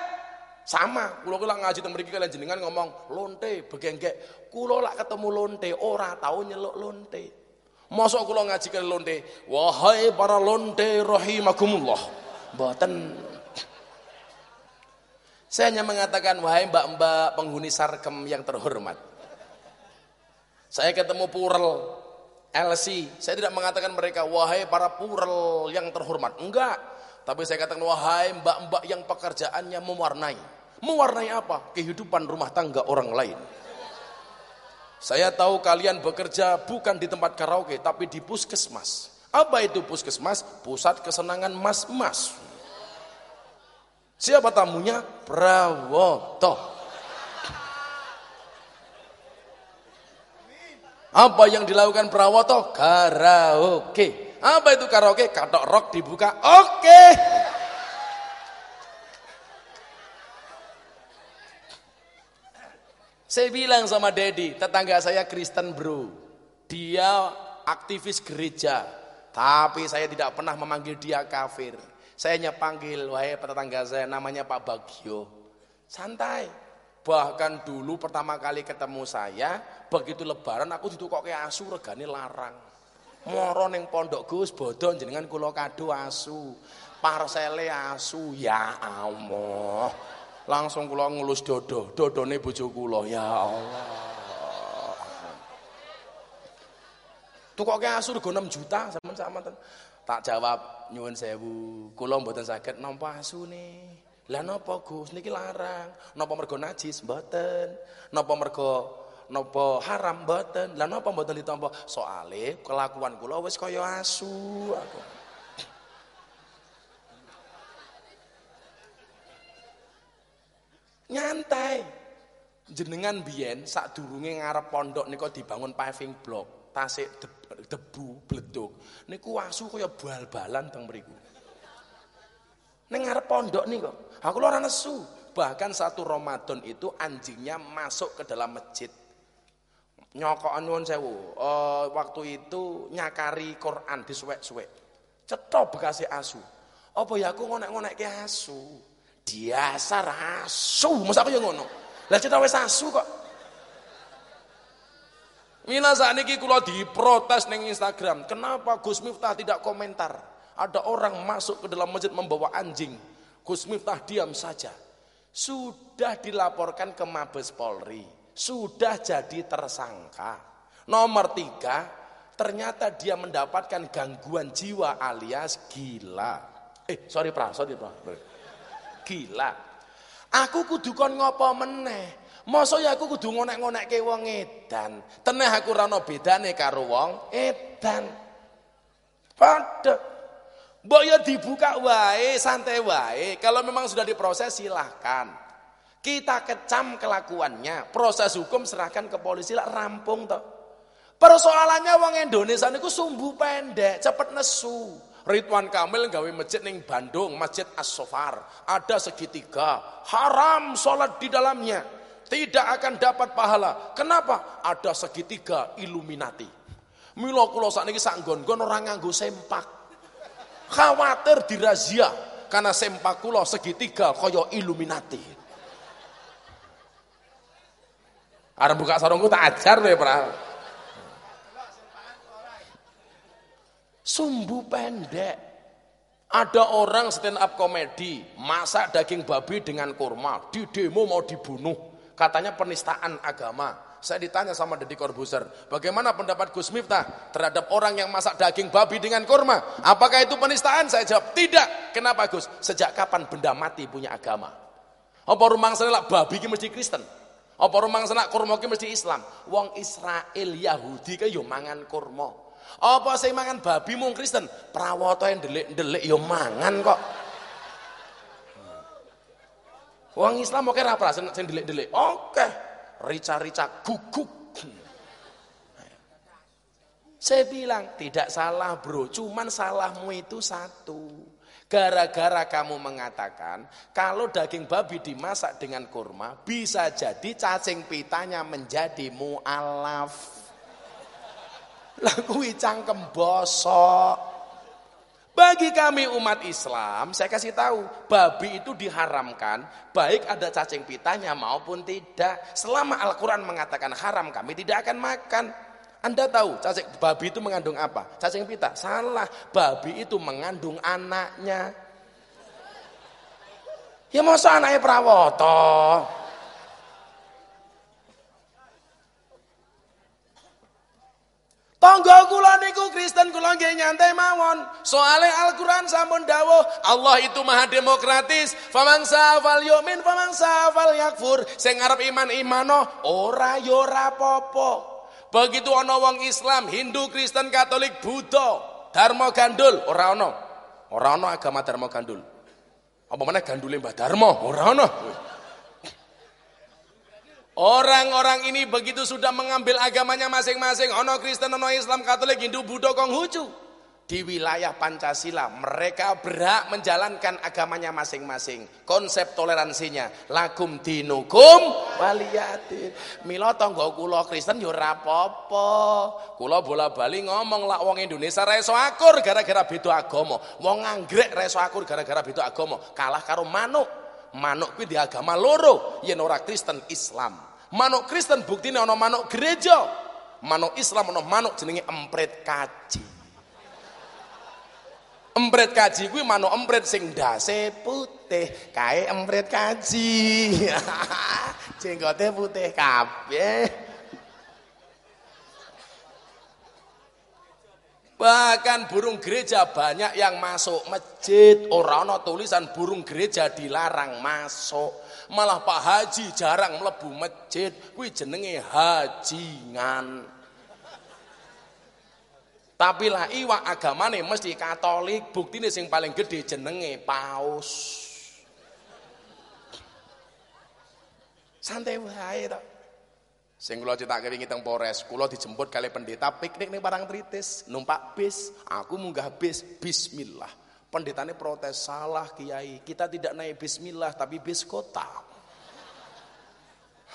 [SPEAKER 3] Sama, kula kula ngaji teng mriki kalian jenengan ngomong lonte begenggek. Kula lak ketemu lonte ora tahu nyeluk lonte. Mosok kula ngaji ke lonte, wahai para lonte rahimakumullah. Mboten. Saya hanya mengatakan wahai mbak-mbak penghuni sarkem yang terhormat. Saya ketemu Purel LC. Saya tidak mengatakan mereka wahai para purel yang terhormat. Enggak. Tapi saya katakan wahai mbak-mbak yang pekerjaannya mewarnai. Mewarnai apa? Kehidupan rumah tangga orang lain. Saya tahu kalian bekerja bukan di tempat karaoke tapi di puskesmas. Apa itu puskesmas? Pusat kesenangan mas-mas. Siapa tamunya? Prawoto. Apa yang dilakukan Prawoto? Karaoke. Apa itu karaoke? Katok rock dibuka. Oke. Saya bilang sama Dedi, tetangga saya Kristen bro. Dia aktivis gereja. Tapi saya tidak pernah memanggil dia kafir. Saya hanya panggil, wahai tetangga saya namanya Pak Bagio. Santai. Bahkan dulu pertama kali ketemu saya, begitu lebaran aku kayak asu regane larang. Moro ning pondok Gus bodoh jenengan kula kado asu. Parsele asu, ya Allah. Langsung kula ngelus dodo, dodone bojo kula, ya Allah. kayak asu rego 6 juta sampean-sampean. Tak jawab nyuwun sewu, kula mboten saged nampa nih. Lah napa Gus niki larang? Napa mergo najis? Mboten. Napa mergo napa haram mboten? Lah napa mboten ditampa? Soale kelakuan kula wis kaya asu aku. Nyantai. Jenengan biyen sak durunge ngarep pondok nika dibangun paving block, tasik debu, bleduk. Niku asu kaya bal-balan teng mriku. Ning ngarep pondok nih kok. Aku ora nesu. Bahkan satu Ramadan itu anjingnya masuk ke dalam masjid. Nyokok nuwun sewu. Uh, waktu itu nyakari Quran di suwek-suwek. Cetok bekasi asu. Apa ya aku ngonek-ngonek ke asu? Diasar asu. Masa aku yang ngono? Lah cetok wis asu kok. Mina saat ini kula diprotes neng Instagram. Kenapa Gus Miftah tidak komentar? Ada orang masuk ke dalam masjid membawa anjing. Gus Miftah diam saja. Sudah dilaporkan ke Mabes Polri. Sudah jadi tersangka. Nomor tiga, ternyata dia mendapatkan gangguan jiwa alias gila. Eh, sorry pra, sorry pra. Gila. Aku kudu kon ngopo meneh. Masa ya aku kudu ngonek-ngonekke wong edan. Teneh aku rano bedane karo wong edan. Padha Mbok ya dibuka wae, santai wae. Kalau memang sudah diproses silahkan. Kita kecam kelakuannya, proses hukum serahkan ke polisi lah rampung toh. Persoalannya wong Indonesia niku sumbu pendek, cepet nesu. Ridwan Kamil gawe masjid ning Bandung, Masjid As-Sofar. Ada segitiga, haram sholat di dalamnya. Tidak akan dapat pahala. Kenapa? Ada segitiga Illuminati. Milo kulo sakniki sak nggon-nggon ora nganggo sempak. Khawatir dirazia karena sempak kula segitiga kaya Illuminati. Arep buka sarungku tak ajar deh pra. Sumbu pendek. Ada orang stand up komedi masak daging babi dengan kurma, di demo mau dibunuh. Katanya penistaan agama. Saya ditanya sama Deddy Corbuzier, bagaimana pendapat Gus Miftah terhadap orang yang masak daging babi dengan kurma? Apakah itu penistaan? Saya jawab, tidak. Kenapa Gus? Sejak kapan benda mati punya agama? Apa rumang sana babi ki mesti Kristen? Apa rumang sana kurma ki mesti Islam? Wong Israel Yahudi ke yo mangan kurma. Apa sing mangan babi mung Kristen? Prawoto yang delik-delik yo mangan kok. Wong Islam oke ra sing delik-delik. Oke rica-rica guguk. Saya bilang tidak salah bro, cuman salahmu itu satu. Gara-gara kamu mengatakan kalau daging babi dimasak dengan kurma bisa jadi cacing pitanya menjadi mu'alaf. Lagu cangkem bosok. Bagi kami umat Islam, saya kasih tahu, babi itu diharamkan, baik ada cacing pitanya maupun tidak. Selama Al-Quran mengatakan haram, kami tidak akan makan. Anda tahu cacing babi itu mengandung apa? Cacing pita? Salah, babi itu mengandung anaknya. Ya masa anaknya prawoto? Tangga kula niku Kristen kula nggih nyantai mawon. Soale Al-Qur'an sampun dawuh, Allah itu maha demokratis. Faman safal yumin faman safal yakfur. Sing arep iman imano ora yo ya ora. Begitu ana wong Islam, Hindu, Kristen, Katolik, Buddha, Dharma gandul ora ana. Ora ana agama Dharma gandul. Apa mana gandule Mbah Dharma? Ora ana. Orang-orang ini begitu sudah mengambil agamanya masing-masing, ono Kristen, ono Islam, Katolik, Hindu, Buddha, Konghucu. Di wilayah Pancasila, mereka berhak menjalankan agamanya masing-masing. Konsep toleransinya, lakum dinukum waliyatin. Mila tangga kula Kristen yo ora apa-apa. Kula bola-bali ngomong lak wong Indonesia ra iso akur gara-gara beda agama. Wong anggrek ra iso akur gara-gara beda agama. Kalah karo manuk. Manuk kuwi di agama loro, yen ora Kristen Islam. Manuk Kristen buktine ana manuk gereja. Manuk Islam ana manuk jenenge empret kaji. Empret kaji kuwi manuk empret sing ndase putih, kae empret kaji. Jenggote putih kabeh. Bahkan burung gereja banyak yang masuk masjid. Orang tulisan burung gereja dilarang masuk. Malah Pak Haji jarang melebu masjid. Kuwi jenenge hajingan. Tapi lah iwak agamane mesti Katolik, buktine sing paling gede jenenge paus. Santai wae to. Sing kula cetake wingi teng Polres, kula dijemput kali pendeta piknik ning Parangtritis, numpak bis. Aku munggah bis, bismillah. Pendetanya protes, salah kiai. Kita tidak naik bismillah, tapi bis kota.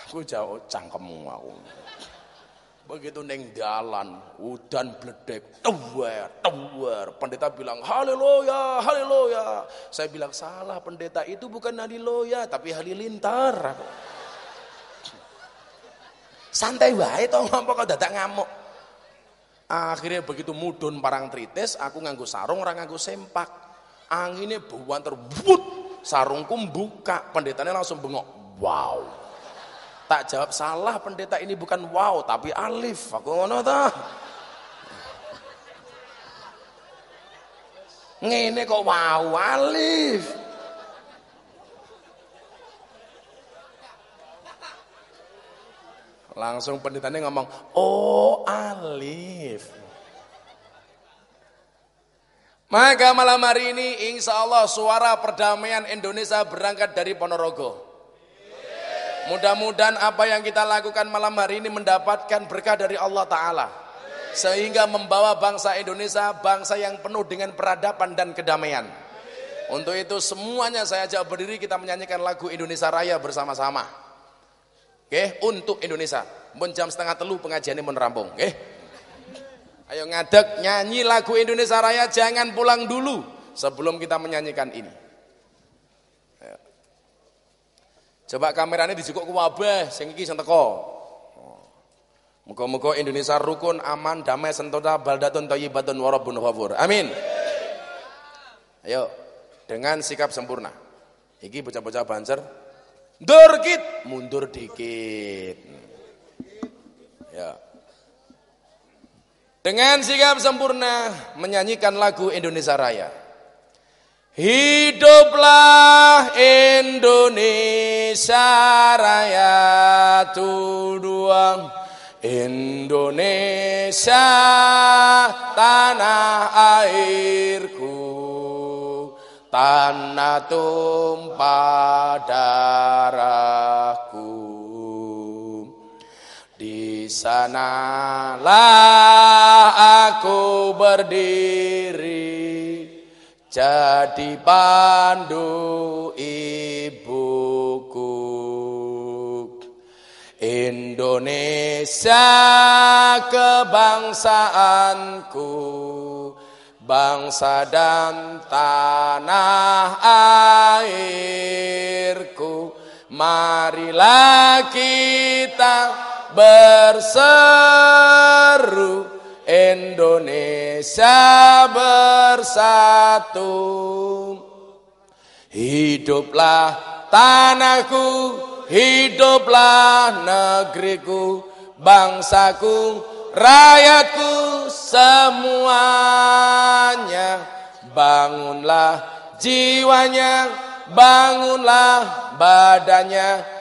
[SPEAKER 3] Aku jauh cangkemmu aku. Begitu neng jalan, udan bledek, tuwer, tuwer. Pendeta bilang, haleluya, haleluya. Saya bilang, salah pendeta itu bukan haleluya, tapi halilintar. Santai wae toh ngomong kok dadak ngamuk. Akhirnya begitu mudun parang tritis, aku nganggo sarung orang nganggo sempak. Anginnya buan terbut, sarungku buka, pendetanya langsung bengok. Wow. Tak jawab salah pendeta ini bukan wow tapi alif. Aku ngono ta. Ngene kok wow alif. Langsung pendetanya ngomong, oh alif. Maka malam hari ini insya Allah suara perdamaian Indonesia berangkat dari Ponorogo. Mudah-mudahan apa yang kita lakukan malam hari ini mendapatkan berkah dari Allah Ta'ala. Sehingga membawa bangsa Indonesia bangsa yang penuh dengan peradaban dan kedamaian. Untuk itu semuanya saya ajak berdiri kita menyanyikan lagu Indonesia Raya bersama-sama. Oke, untuk Indonesia. Jam setengah telu pengajiannya mun rampung, oke? Ayo ngadek nyanyi lagu Indonesia Raya jangan pulang dulu sebelum kita menyanyikan ini. Coba kameranya dijukuk ke wabah sing iki sing teko. Muga-muga Indonesia rukun, aman, damai, sentosa, baldatun, thayyibatun, warabun, ghafur. Amin. Ayo, dengan sikap sempurna. Iki bocah-bocah banser Durkit, mundur dikit. Ya. Dengan sikap sempurna menyanyikan lagu Indonesia Raya. Hiduplah Indonesia Raya tuduang Indonesia tanah airku. Tanah tumpah darahku sanalah aku berdiri jadi pandu ibuku. Indonesia kebangsaanku bangsa dan tanah airku. Marilah kita berseru Indonesia bersatu. Hiduplah tanahku hiduplah negeriku bangsaku rakyatku semuanya. Bangunlah jiwanya bangunlah badannya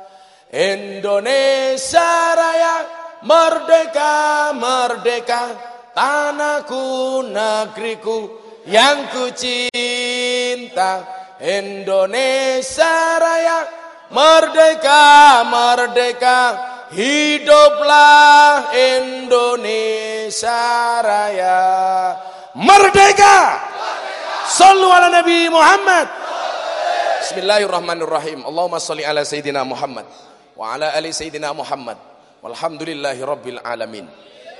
[SPEAKER 3] Indonesia Raya merdeka merdeka tanahku negeriku yang ku cinta Indonesia Raya Merdeka, merdeka, hiduplah Indonesia Raya. Merdeka! Sallu ala Nabi Muhammad. Bismillahirrahmanirrahim. Allahumma salli ala Sayyidina Muhammad. Wa ala ali Sayyidina Muhammad. Walhamdulillahi Rabbil Alamin.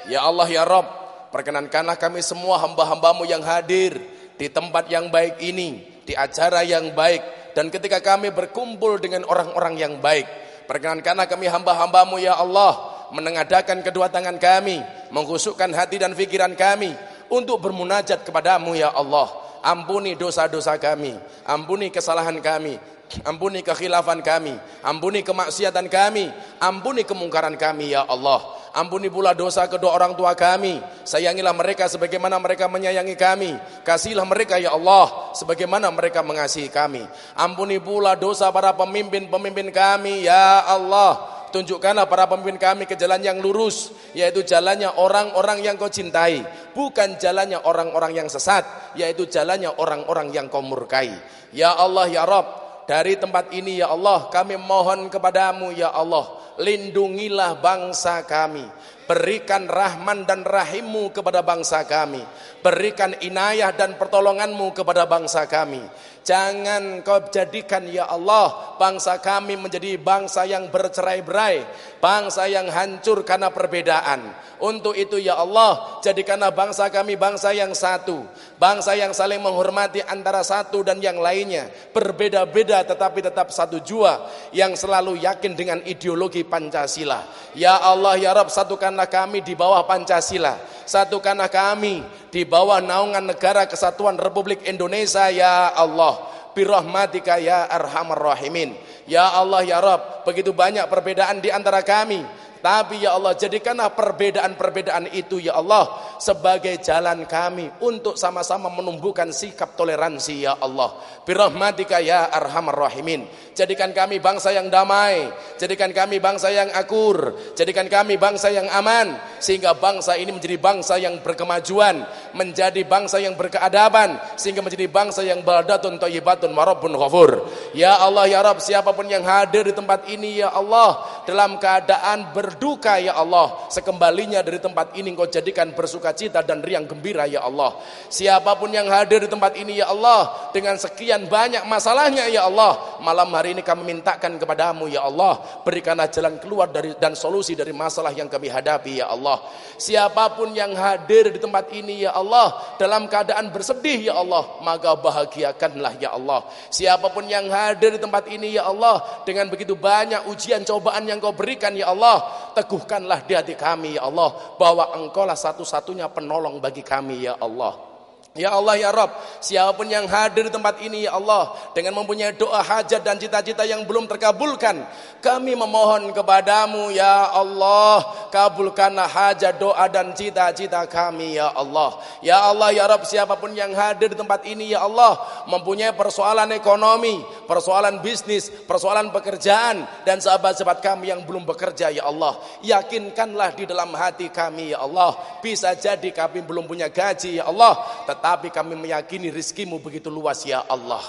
[SPEAKER 3] Ya Allah ya Rabb, perkenankanlah kami semua hamba-hambamu yang hadir di tempat yang baik ini, di acara yang baik, dan ketika kami berkumpul dengan orang-orang yang baik perkenankanlah kami hamba-hambamu ya Allah menengadakan kedua tangan kami menghusukkan hati dan pikiran kami untuk bermunajat kepadamu ya Allah ampuni dosa-dosa kami ampuni kesalahan kami ampuni kekhilafan kami ampuni kemaksiatan kami ampuni kemungkaran kami ya Allah Ampuni pula dosa kedua orang tua kami. Sayangilah mereka sebagaimana mereka menyayangi kami. Kasihlah mereka ya Allah sebagaimana mereka mengasihi kami. Ampuni pula dosa para pemimpin-pemimpin kami ya Allah. Tunjukkanlah para pemimpin kami ke jalan yang lurus, yaitu jalannya orang-orang yang kau cintai, bukan jalannya orang-orang yang sesat, yaitu jalannya orang-orang yang kau murkai. Ya Allah, ya Rabb, dari tempat ini ya Allah, kami mohon kepadamu ya Allah, lindungilah bangsa kami. Berikan rahman dan rahimmu kepada bangsa kami. Berikan inayah dan pertolonganmu kepada bangsa kami. Jangan kau jadikan ya Allah bangsa kami menjadi bangsa yang bercerai-berai, bangsa yang hancur karena perbedaan. Untuk itu ya Allah, jadikanlah bangsa kami bangsa yang satu, bangsa yang saling menghormati antara satu dan yang lainnya, berbeda-beda tetapi tetap satu jua yang selalu yakin dengan ideologi Pancasila. Ya Allah ya Rabb, satukanlah kami di bawah Pancasila, satukanlah kami di bawah naungan negara kesatuan Republik Indonesia ya Allah. Birahmatika ya arhamar rahimin ya Allah ya Rabb begitu banyak perbedaan di antara kami tapi ya Allah jadikanlah perbedaan-perbedaan itu ya Allah sebagai jalan kami untuk sama-sama menumbuhkan sikap toleransi ya Allah. Birahmatika ya arhamar rahimin. Jadikan kami bangsa yang damai, jadikan kami bangsa yang akur, jadikan kami bangsa yang aman. Sehingga bangsa ini menjadi bangsa yang berkemajuan, menjadi bangsa yang berkeadaban. Sehingga menjadi bangsa yang baldatun thayyibatun warabbun ghafur. Ya Allah ya Rabb, siapa pun yang hadir di tempat ini ya Allah dalam keadaan ber berduka ya Allah sekembalinya dari tempat ini engkau jadikan bersuka cita dan riang gembira ya Allah. Siapa pun yang hadir di tempat ini ya Allah dengan sekian banyak masalahnya ya Allah. Malam hari ini kami mintakan kepadamu ya Allah. Berikanlah jalan keluar dari dan solusi dari masalah yang kami hadapi ya Allah. Siapa pun yang hadir di tempat ini ya Allah dalam keadaan bersedih ya Allah maka bahagiakanlah ya Allah. Siapa pun yang hadir di tempat ini ya Allah dengan begitu banyak ujian cobaan yang kau berikan ya Allah teguhkanlah di hati kami ya Allah bahwa engkaulah satu-satunya penolong bagi kami ya Allah Ya Allah ya Rob, siapa pun yang hadir di tempat ini ya Allah dengan mempunyai doa hajat dan cita-cita yang belum terkabulkan, kami memohon kepadamu ya Allah, kabulkanlah hajat doa dan cita-cita kami ya Allah. Ya Allah ya Rob, siapa pun yang hadir di tempat ini ya Allah mempunyai persoalan ekonomi, persoalan bisnis, persoalan pekerjaan dan sahabat-sahabat kami yang belum bekerja ya Allah, yakinkanlah di dalam hati kami ya Allah, bisa jadi kami belum punya gaji ya Allah, tetapi kami meyakini rizkimu begitu luas ya Allah.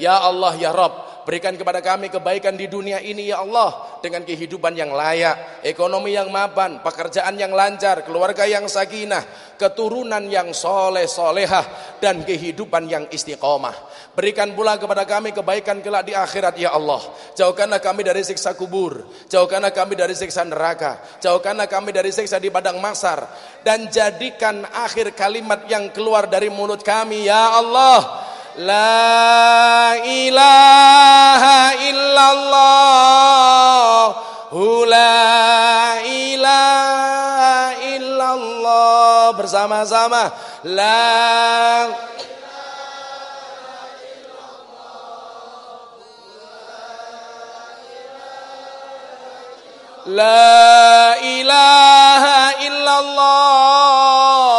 [SPEAKER 3] Ya Allah ya Rob, berikan kepada kami kebaikan di dunia ini ya Allah. Dengan kehidupan yang layak, ekonomi yang mapan, pekerjaan yang lancar, keluarga yang sakinah, keturunan yang soleh solehah dan kehidupan yang istiqomah. Berikan pula kepada kami kebaikan kelak di akhirat ya Allah. Jauhkanlah kami dari siksa kubur, jauhkanlah kami dari siksa neraka, jauhkanlah kami dari siksa di padang masar dan jadikan akhir kalimat yang keluar dari mulut kami ya Allah. La ilaha illallah. La ilaha illallah. Bersama-sama. La La ilaha illallah.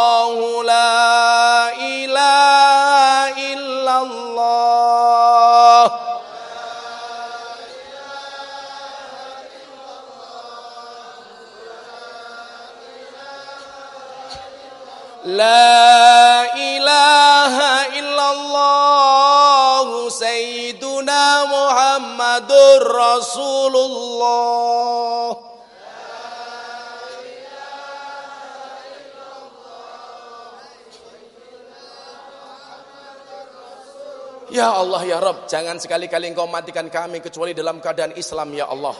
[SPEAKER 3] لا إله إلا الله سيدنا محمد رسول الله Ya Allah ya Rabb, jangan sekali-kali engkau matikan kami kecuali dalam keadaan Islam ya Allah.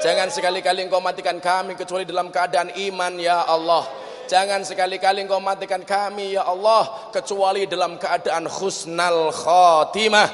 [SPEAKER 3] Jangan sekali-kali engkau matikan kami kecuali dalam keadaan iman ya Allah. Jangan sekali-kali engkau matikan kami ya Allah kecuali dalam keadaan husnal khatimah.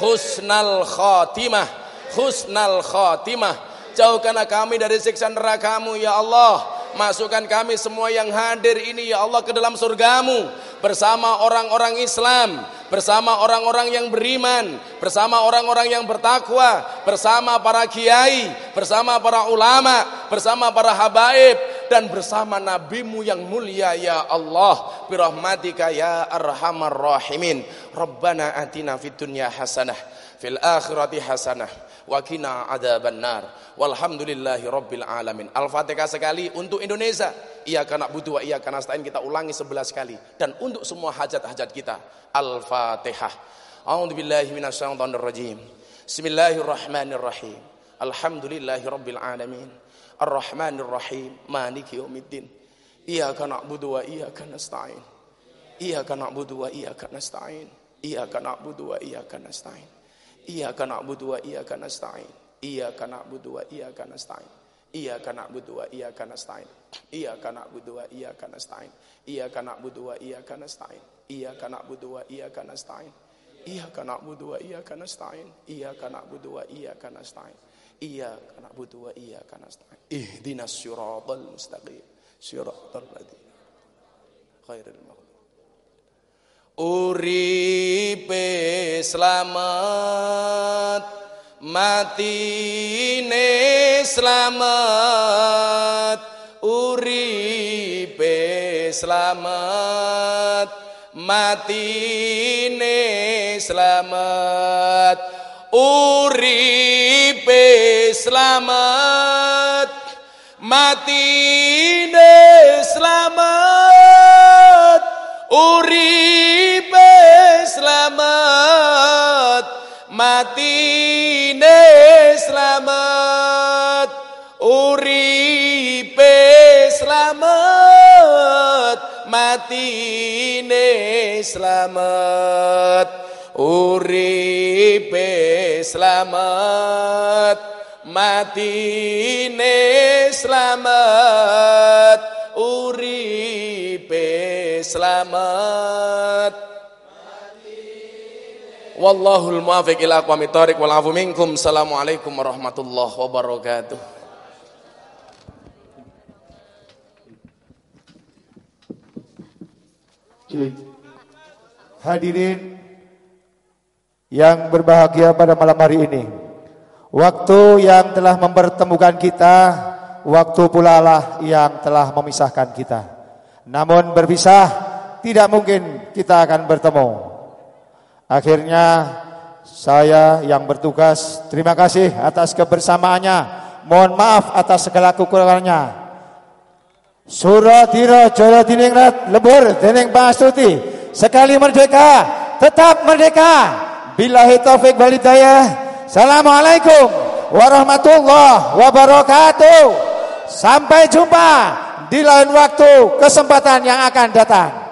[SPEAKER 3] Husnal khatimah. Husnal khatimah. Jauhkanlah kami dari siksa nerakamu ya Allah. Masukkan kami semua yang hadir ini ya Allah ke dalam surgamu. Bersama orang-orang Islam, bersama orang-orang yang beriman, bersama orang-orang yang bertakwa, bersama para kiai, bersama para ulama, bersama para habaib dan bersama nabimu yang mulia ya Allah. Birahmatika ya arhamar rahimin. Rabbana atina fid dunya hasanah fil akhirati hasanah wa qina adzabannar. Walhamdulillahi rabbil alamin. Al-fatihah sekali untuk Indonesia. Iya karena butuh iya karena nasta'in kita ulangi sebelas kali. Dan untuk semua hajat-hajat kita al-fatihah a'udzubillahi minasyaitonir rajim bismillahirrahmanirrahim. Alhamdulillahi rabbil alamin. Rahim maliki yaumiddin. Iyyaka na'budu wa iyyaka nasta'in iyyaka na'budu wa iyyaka nasta'in iyyaka na'budu wa iyyaka nasta'in Iyyaka na'budu wa iyyaka nasta'in. Iyyaka na'budu wa iyyaka nasta'in. Iyyaka na'budu wa iyyaka nasta'in. Iyyaka na'budu wa iyyaka nasta'in. Iyyaka na'budu wa iyyaka nasta'in. Iyyaka na'budu wa iyyaka nasta'in. Iyyaka na'budu wa iyyaka nasta'in. Iyyaka na'budu wa iyyaka nasta'in. Iyyaka na'budu wa iyyaka nasta'in. Ihdinas siratal mustaqim. Siratal ladzina maghdub uripe selamat mati ne selamat. Uripe selamat mati ne selamat. Uripe selamat mati ne selamat. atine selamat uripe selamat matine selamat uripe selamat matine selamat uripe selamat. Wallahul muwafiq ila aqwamit thoriq wal afu minkum. Assalamualaikum warahmatullahi wabarakatuh.
[SPEAKER 2] Hadirin yang berbahagia pada malam hari ini. Waktu yang telah mempertemukan kita, waktu pula lah yang telah memisahkan kita. Namun berpisah tidak mungkin kita akan bertemu. Akhirnya saya yang bertugas terima kasih atas kebersamaannya. Mohon maaf atas segala kekurangannya. Surah tiro jolo diningrat lebur dening pasuti sekali merdeka tetap merdeka. Billahi taufik walhidayah. Assalamualaikum warahmatullahi wabarakatuh. Sampai jumpa di lain waktu kesempatan yang akan datang.